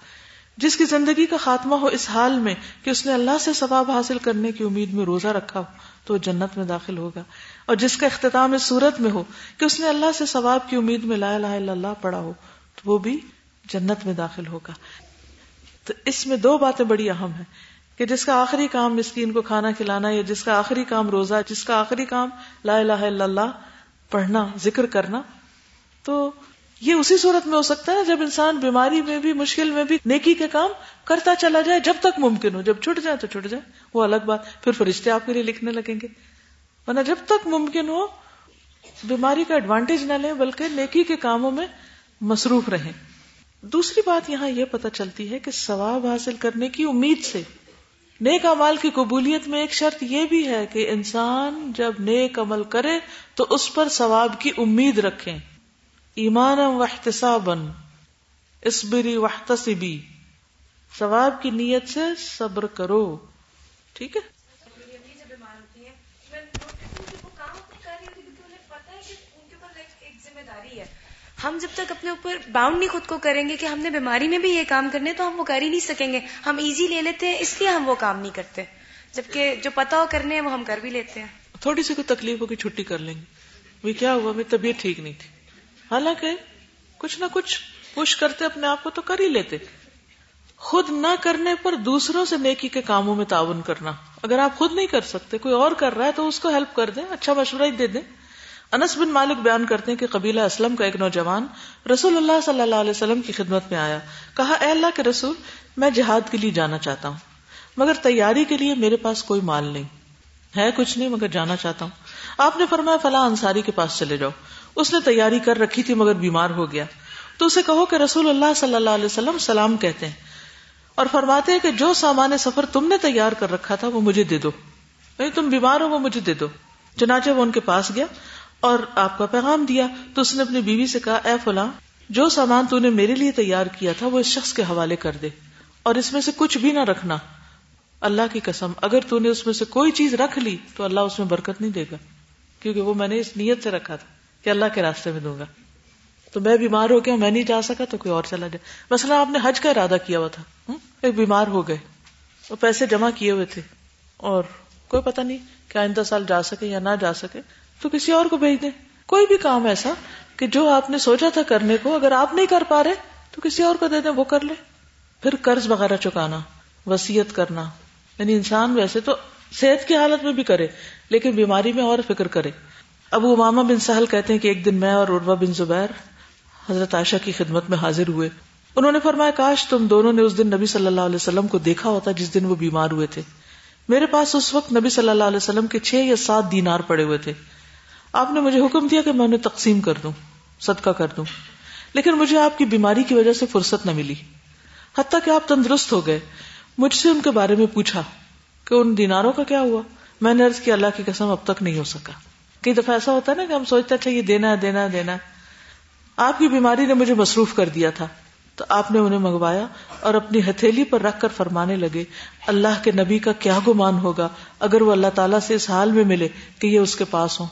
Speaker 1: جس کی زندگی کا خاتمہ ہو اس حال میں کہ اس نے اللہ سے ثواب حاصل کرنے کی امید میں روزہ رکھا ہو تو وہ جنت میں داخل ہوگا اور جس کا اختتام اس صورت میں ہو کہ اس نے اللہ سے ثواب کی امید میں لا الہ الا اللہ پڑھا ہو تو وہ بھی جنت میں داخل ہوگا۔ تو اس میں دو باتیں بڑی اہم ہیں کہ جس کا آخری کام مسکین کو کھانا کھلانا یا جس کا آخری کام روزہ، جس کا آخری کام لا الہ الا اللہ پڑھنا، ذکر کرنا، تو یہ اسی صورت میں ہو سکتا ہے جب انسان بیماری میں بھی، مشکل میں بھی نیکی کے کام کرتا چلا جائے، جب تک ممکن ہو۔ جب چھٹ جائے تو چھٹ جائے۔ وہ الگ بات۔ پھر فرشتے آپ کے لیے لکھنے لگیں گے۔ ورنہ جب تک ممکن ہو، بیماری کا ایڈوانٹیج نہ لیں، بلکہ نیکی کے کاموں میں مصروف رہیں۔ دوسری بات یہاں یہ پتہ چلتی ہے کہ ثواب حاصل کرنے کی امید سے، نیک امال کی قبولیت میں ایک شرط یہ بھی ہے کہ انسان جب نیک عمل کرے تو اس پر ثواب کی امید رکھیں۔ ایمان و احتسابن اسبری وحتسبی ثواب کی نیت سے صبر کرو ٹھیک
Speaker 11: ہے؟ ہم جب تک اپنے اوپر باؤنڈ نہیں خود کو کریں گے کہ ہم نے بیماری میں بھی یہ کام کرنے تو ہم وہ کر ہی نہیں سکیں گے۔ ہم ایزی لے لیتے ہیں اس لیے ہم وہ کام نہیں کرتے۔ جبکہ جو پتا ہو کرنے ہیں وہ ہم کر بھی لیتے ہیں۔
Speaker 1: تھوڑی سی کوئی تکلیف ہوگی چھٹی کر لیں گے۔ وہ کیا ہوا؟ میری طبیعت ٹھیک نہیں تھی۔ حالانکہ کچھ نہ کچھ پوش کرتے اپنے آپ کو تو کر ہی لیتے۔ خود نہ کرنے پر دوسروں سے نیکی کے کاموں میں تعاون کرنا۔ اگر آپ خود نہیں کر سکتے، کوئی اور کر رہا ہے تو اس کو ہیلپ کر دیں اچھا مشورہ ہی دے دیں۔ انس بن مالک بیان کرتے ہیں کہ قبیلہ اسلم کا ایک نوجوان رسول اللہ صلی اللہ علیہ وسلم کی خدمت میں آیا۔ کہا، اے اللہ کے رسول، میں جہاد کے لیے جانا چاہتا ہوں، مگر تیاری کے لیے میرے پاس کوئی مال نہیں۔ ہے کچھ نہیں، مگر جانا چاہتا ہوں۔ آپ نے فرمایا، فلاں انصاری کے پاس چلے جاؤ۔ اس نے تیاری کر رکھی تھی مگر بیمار ہو گیا۔ تو اسے کہو کہ رسول اللہ صلی اللہ علیہ وسلم سلام کہتے ہیں اور فرماتے ہیں کہ جو سامان سفر تم نے تیار کر رکھا تھا وہ مجھے دے دو۔ نہیں تم بیمار ہو وہ مجھے دے دو۔ چنانچہ وہ ان کے پاس گیا اور آپ کا پیغام دیا۔ تو اس نے اپنی بیوی سے کہا، اے فلاں، جو سامان تو نے میرے لیے تیار کیا تھا وہ اس شخص کے حوالے کر دے اور اس میں سے کچھ بھی نہ رکھنا۔ اللہ کی قسم، اگر تو نے اس میں سے کوئی چیز رکھ لی تو اللہ اس میں برکت نہیں دے گا، کیونکہ وہ میں نے اس نیت سے رکھا تھا۔ کہ اللہ کے راستے میں دوں گا۔ تو میں بیمار ہو گیا، میں نہیں جا سکا تو کوئی اور چلا جائے مثلا آپ نے حج کا ارادہ کیا ہوا تھا ایک بیمار ہو گئے وہ پیسے جمع کیے ہوئے تھے۔ اور کوئی پتہ نہیں کہ آئندہ سال جا سکے یا نہ جا سکے، تو کسی اور کو بھیج دیں۔ کوئی بھی کام ایسا کہ جو آپ نے سوچا تھا کرنے کو، اگر آپ نہیں کر پا رہے تو کسی اور کو دے دیں، وہ کر لے۔ پھر قرض وغیرہ چکانا وسیعت کرنا۔ یعنی انسان ویسے تو صحت کی حالت میں بھی کرے، لیکن بیماری میں اور فکر کرے۔ ابو اماما بن سہل کہتے ہیں کہ ایک دن میں اور عروا بن زبیر حضرت عائشہ کی خدمت میں حاضر ہوئے۔ انہوں نے فرمایا، کاش تم دونوں نے اس دن نبی صلی اللہ علیہ وسلم کو دیکھا ہوتا جس دن وہ بیمار ہوئے تھے۔ میرے پاس اس وقت نبی صلی اللہ علیہ وسلم کے چھ یا سات دینار پڑے ہوئے تھے۔ آپ نے مجھے حکم دیا کہ میں انہیں تقسیم کر دوں، صدقہ کر دوں۔ لیکن مجھے آپ کی بیماری کی وجہ سے فرصت نہ ملی۔ حتیٰ کہ آپ تندرست ہو گئے۔ مجھ سے ان کے بارے میں پوچھا کہ ان دیناروں کا کیا ہوا؟ میں نے کی اللہ کی قسم، اب تک نہیں ہو سکا۔ کئی دفعہ ایسا ہوتا ہے نا کہ ہم سوچتے اچھا یہ دینا ہے دینا ہے دینا ہے۔ آپ کی بیماری نے مجھے مصروف کر دیا تھا۔ تو آپ نے انہیں منگوایا اور اپنی ہتھیلی پر رکھ کر فرمانے لگے، اللہ کے نبی کا کیا گمان ہوگا اگر وہ اللہ تعالیٰ سے اس حال میں ملے کہ یہ اس کے پاس ہوں۔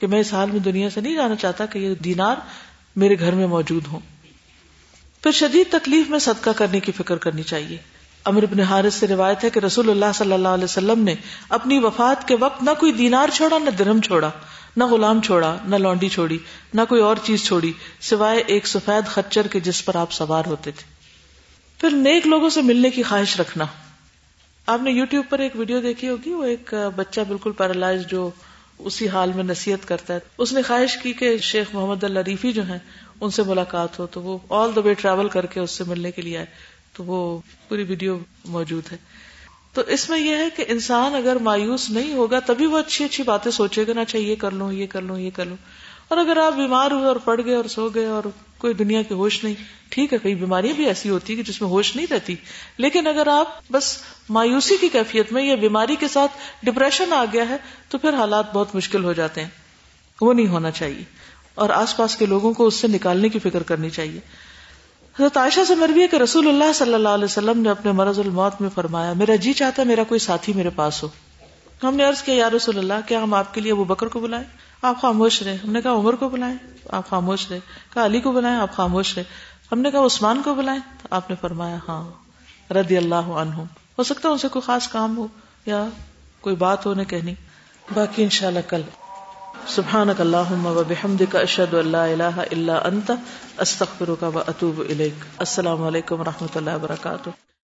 Speaker 1: کہ میں اس حال میں دنیا سے نہیں جانا چاہتا کہ یہ دینار میرے گھر میں موجود ہوں۔ پھر شدید تکلیف میں صدقہ کرنے کی فکر کرنی چاہیے۔ امر ابن حارث سے روایت ہے کہ رسول اللہ صلی اللہ علیہ وسلم نے اپنی وفات کے وقت نہ کوئی دینار چھوڑا، نہ درم چھوڑا، نہ غلام چھوڑا، نہ لونڈی چھوڑی، نہ کوئی اور چیز چھوڑی، سوائے ایک سفید خچر کے جس پر آپ سوار ہوتے تھے۔ پھر نیک لوگوں سے ملنے کی خواہش رکھنا۔ آپ نے یوٹیوب پر ایک ویڈیو دیکھی ہوگی، وہ ایک بچہ بالکل پیرالائز جو اسی حال میں نصیحت کرتا ہے۔ اس نے خواہش کی کہ شیخ محمد اللہ ریفی جو ہیں، ان سے ملاقات ہو، تو وہ آل دا وے ٹریول کر کے اس سے ملنے کے لیے آئے۔ تو وہ پوری ویڈیو موجود ہے۔ تو اس میں یہ ہے کہ انسان اگر مایوس نہیں ہوگا تبھی وہ اچھی اچھی باتیں سوچے گا نا اچھا یہ کر لوں، یہ کر لوں، یہ کر لوں۔ اور اگر آپ بیمار ہوئے اور پڑ گئے اور سو گئے اور کوئی دنیا کی ہوش نہیں، ٹھیک ہے، کئی بیماریاں بھی ایسی ہوتی کہ جس میں ہوش نہیں رہتی۔ لیکن اگر آپ بس مایوسی کی کیفیت میں یا بیماری کے ساتھ ڈپریشن آ گیا ہے، تو پھر حالات بہت مشکل ہو جاتے ہیں۔ وہ نہیں ہونا چاہیے۔ اور آس پاس کے لوگوں کو اس سے نکالنے کی فکر کرنی چاہیے۔ حضرت عائشہ سے مروی ہے کہ رسول اللہ صلی اللہ علیہ وسلم نے اپنے مرض الموت میں فرمایا، میرا جی چاہتا ہے میرا کوئی ساتھی میرے پاس ہو۔ ہم نے عرض کیا، یا رسول اللہ، کیا ہم آپ کے لیے ابو بکر کو بلائیں؟ آپ خاموش رہے ہم نے کہا، عمر کو بلائیں۔ آپ خاموش رہے کہا، علی کو بلائیں، آپ خاموش رہے ہم نے کہا، عثمان کو بلائیں۔ تو آپ نے فرمایا ہاں رضی اللہ عنہ ہو سکتا ہے ان سے کوئی خاص کام ہو یا کوئی بات ہونے کہنی۔ باقی انشاءاللہ کل۔ سبحانک اللہم و بحمدک اشہد ان لا الہ الا انت، استغفرک و اتوب الیک. السلام علیکم و رحمۃ اللہ وبرکاتہ.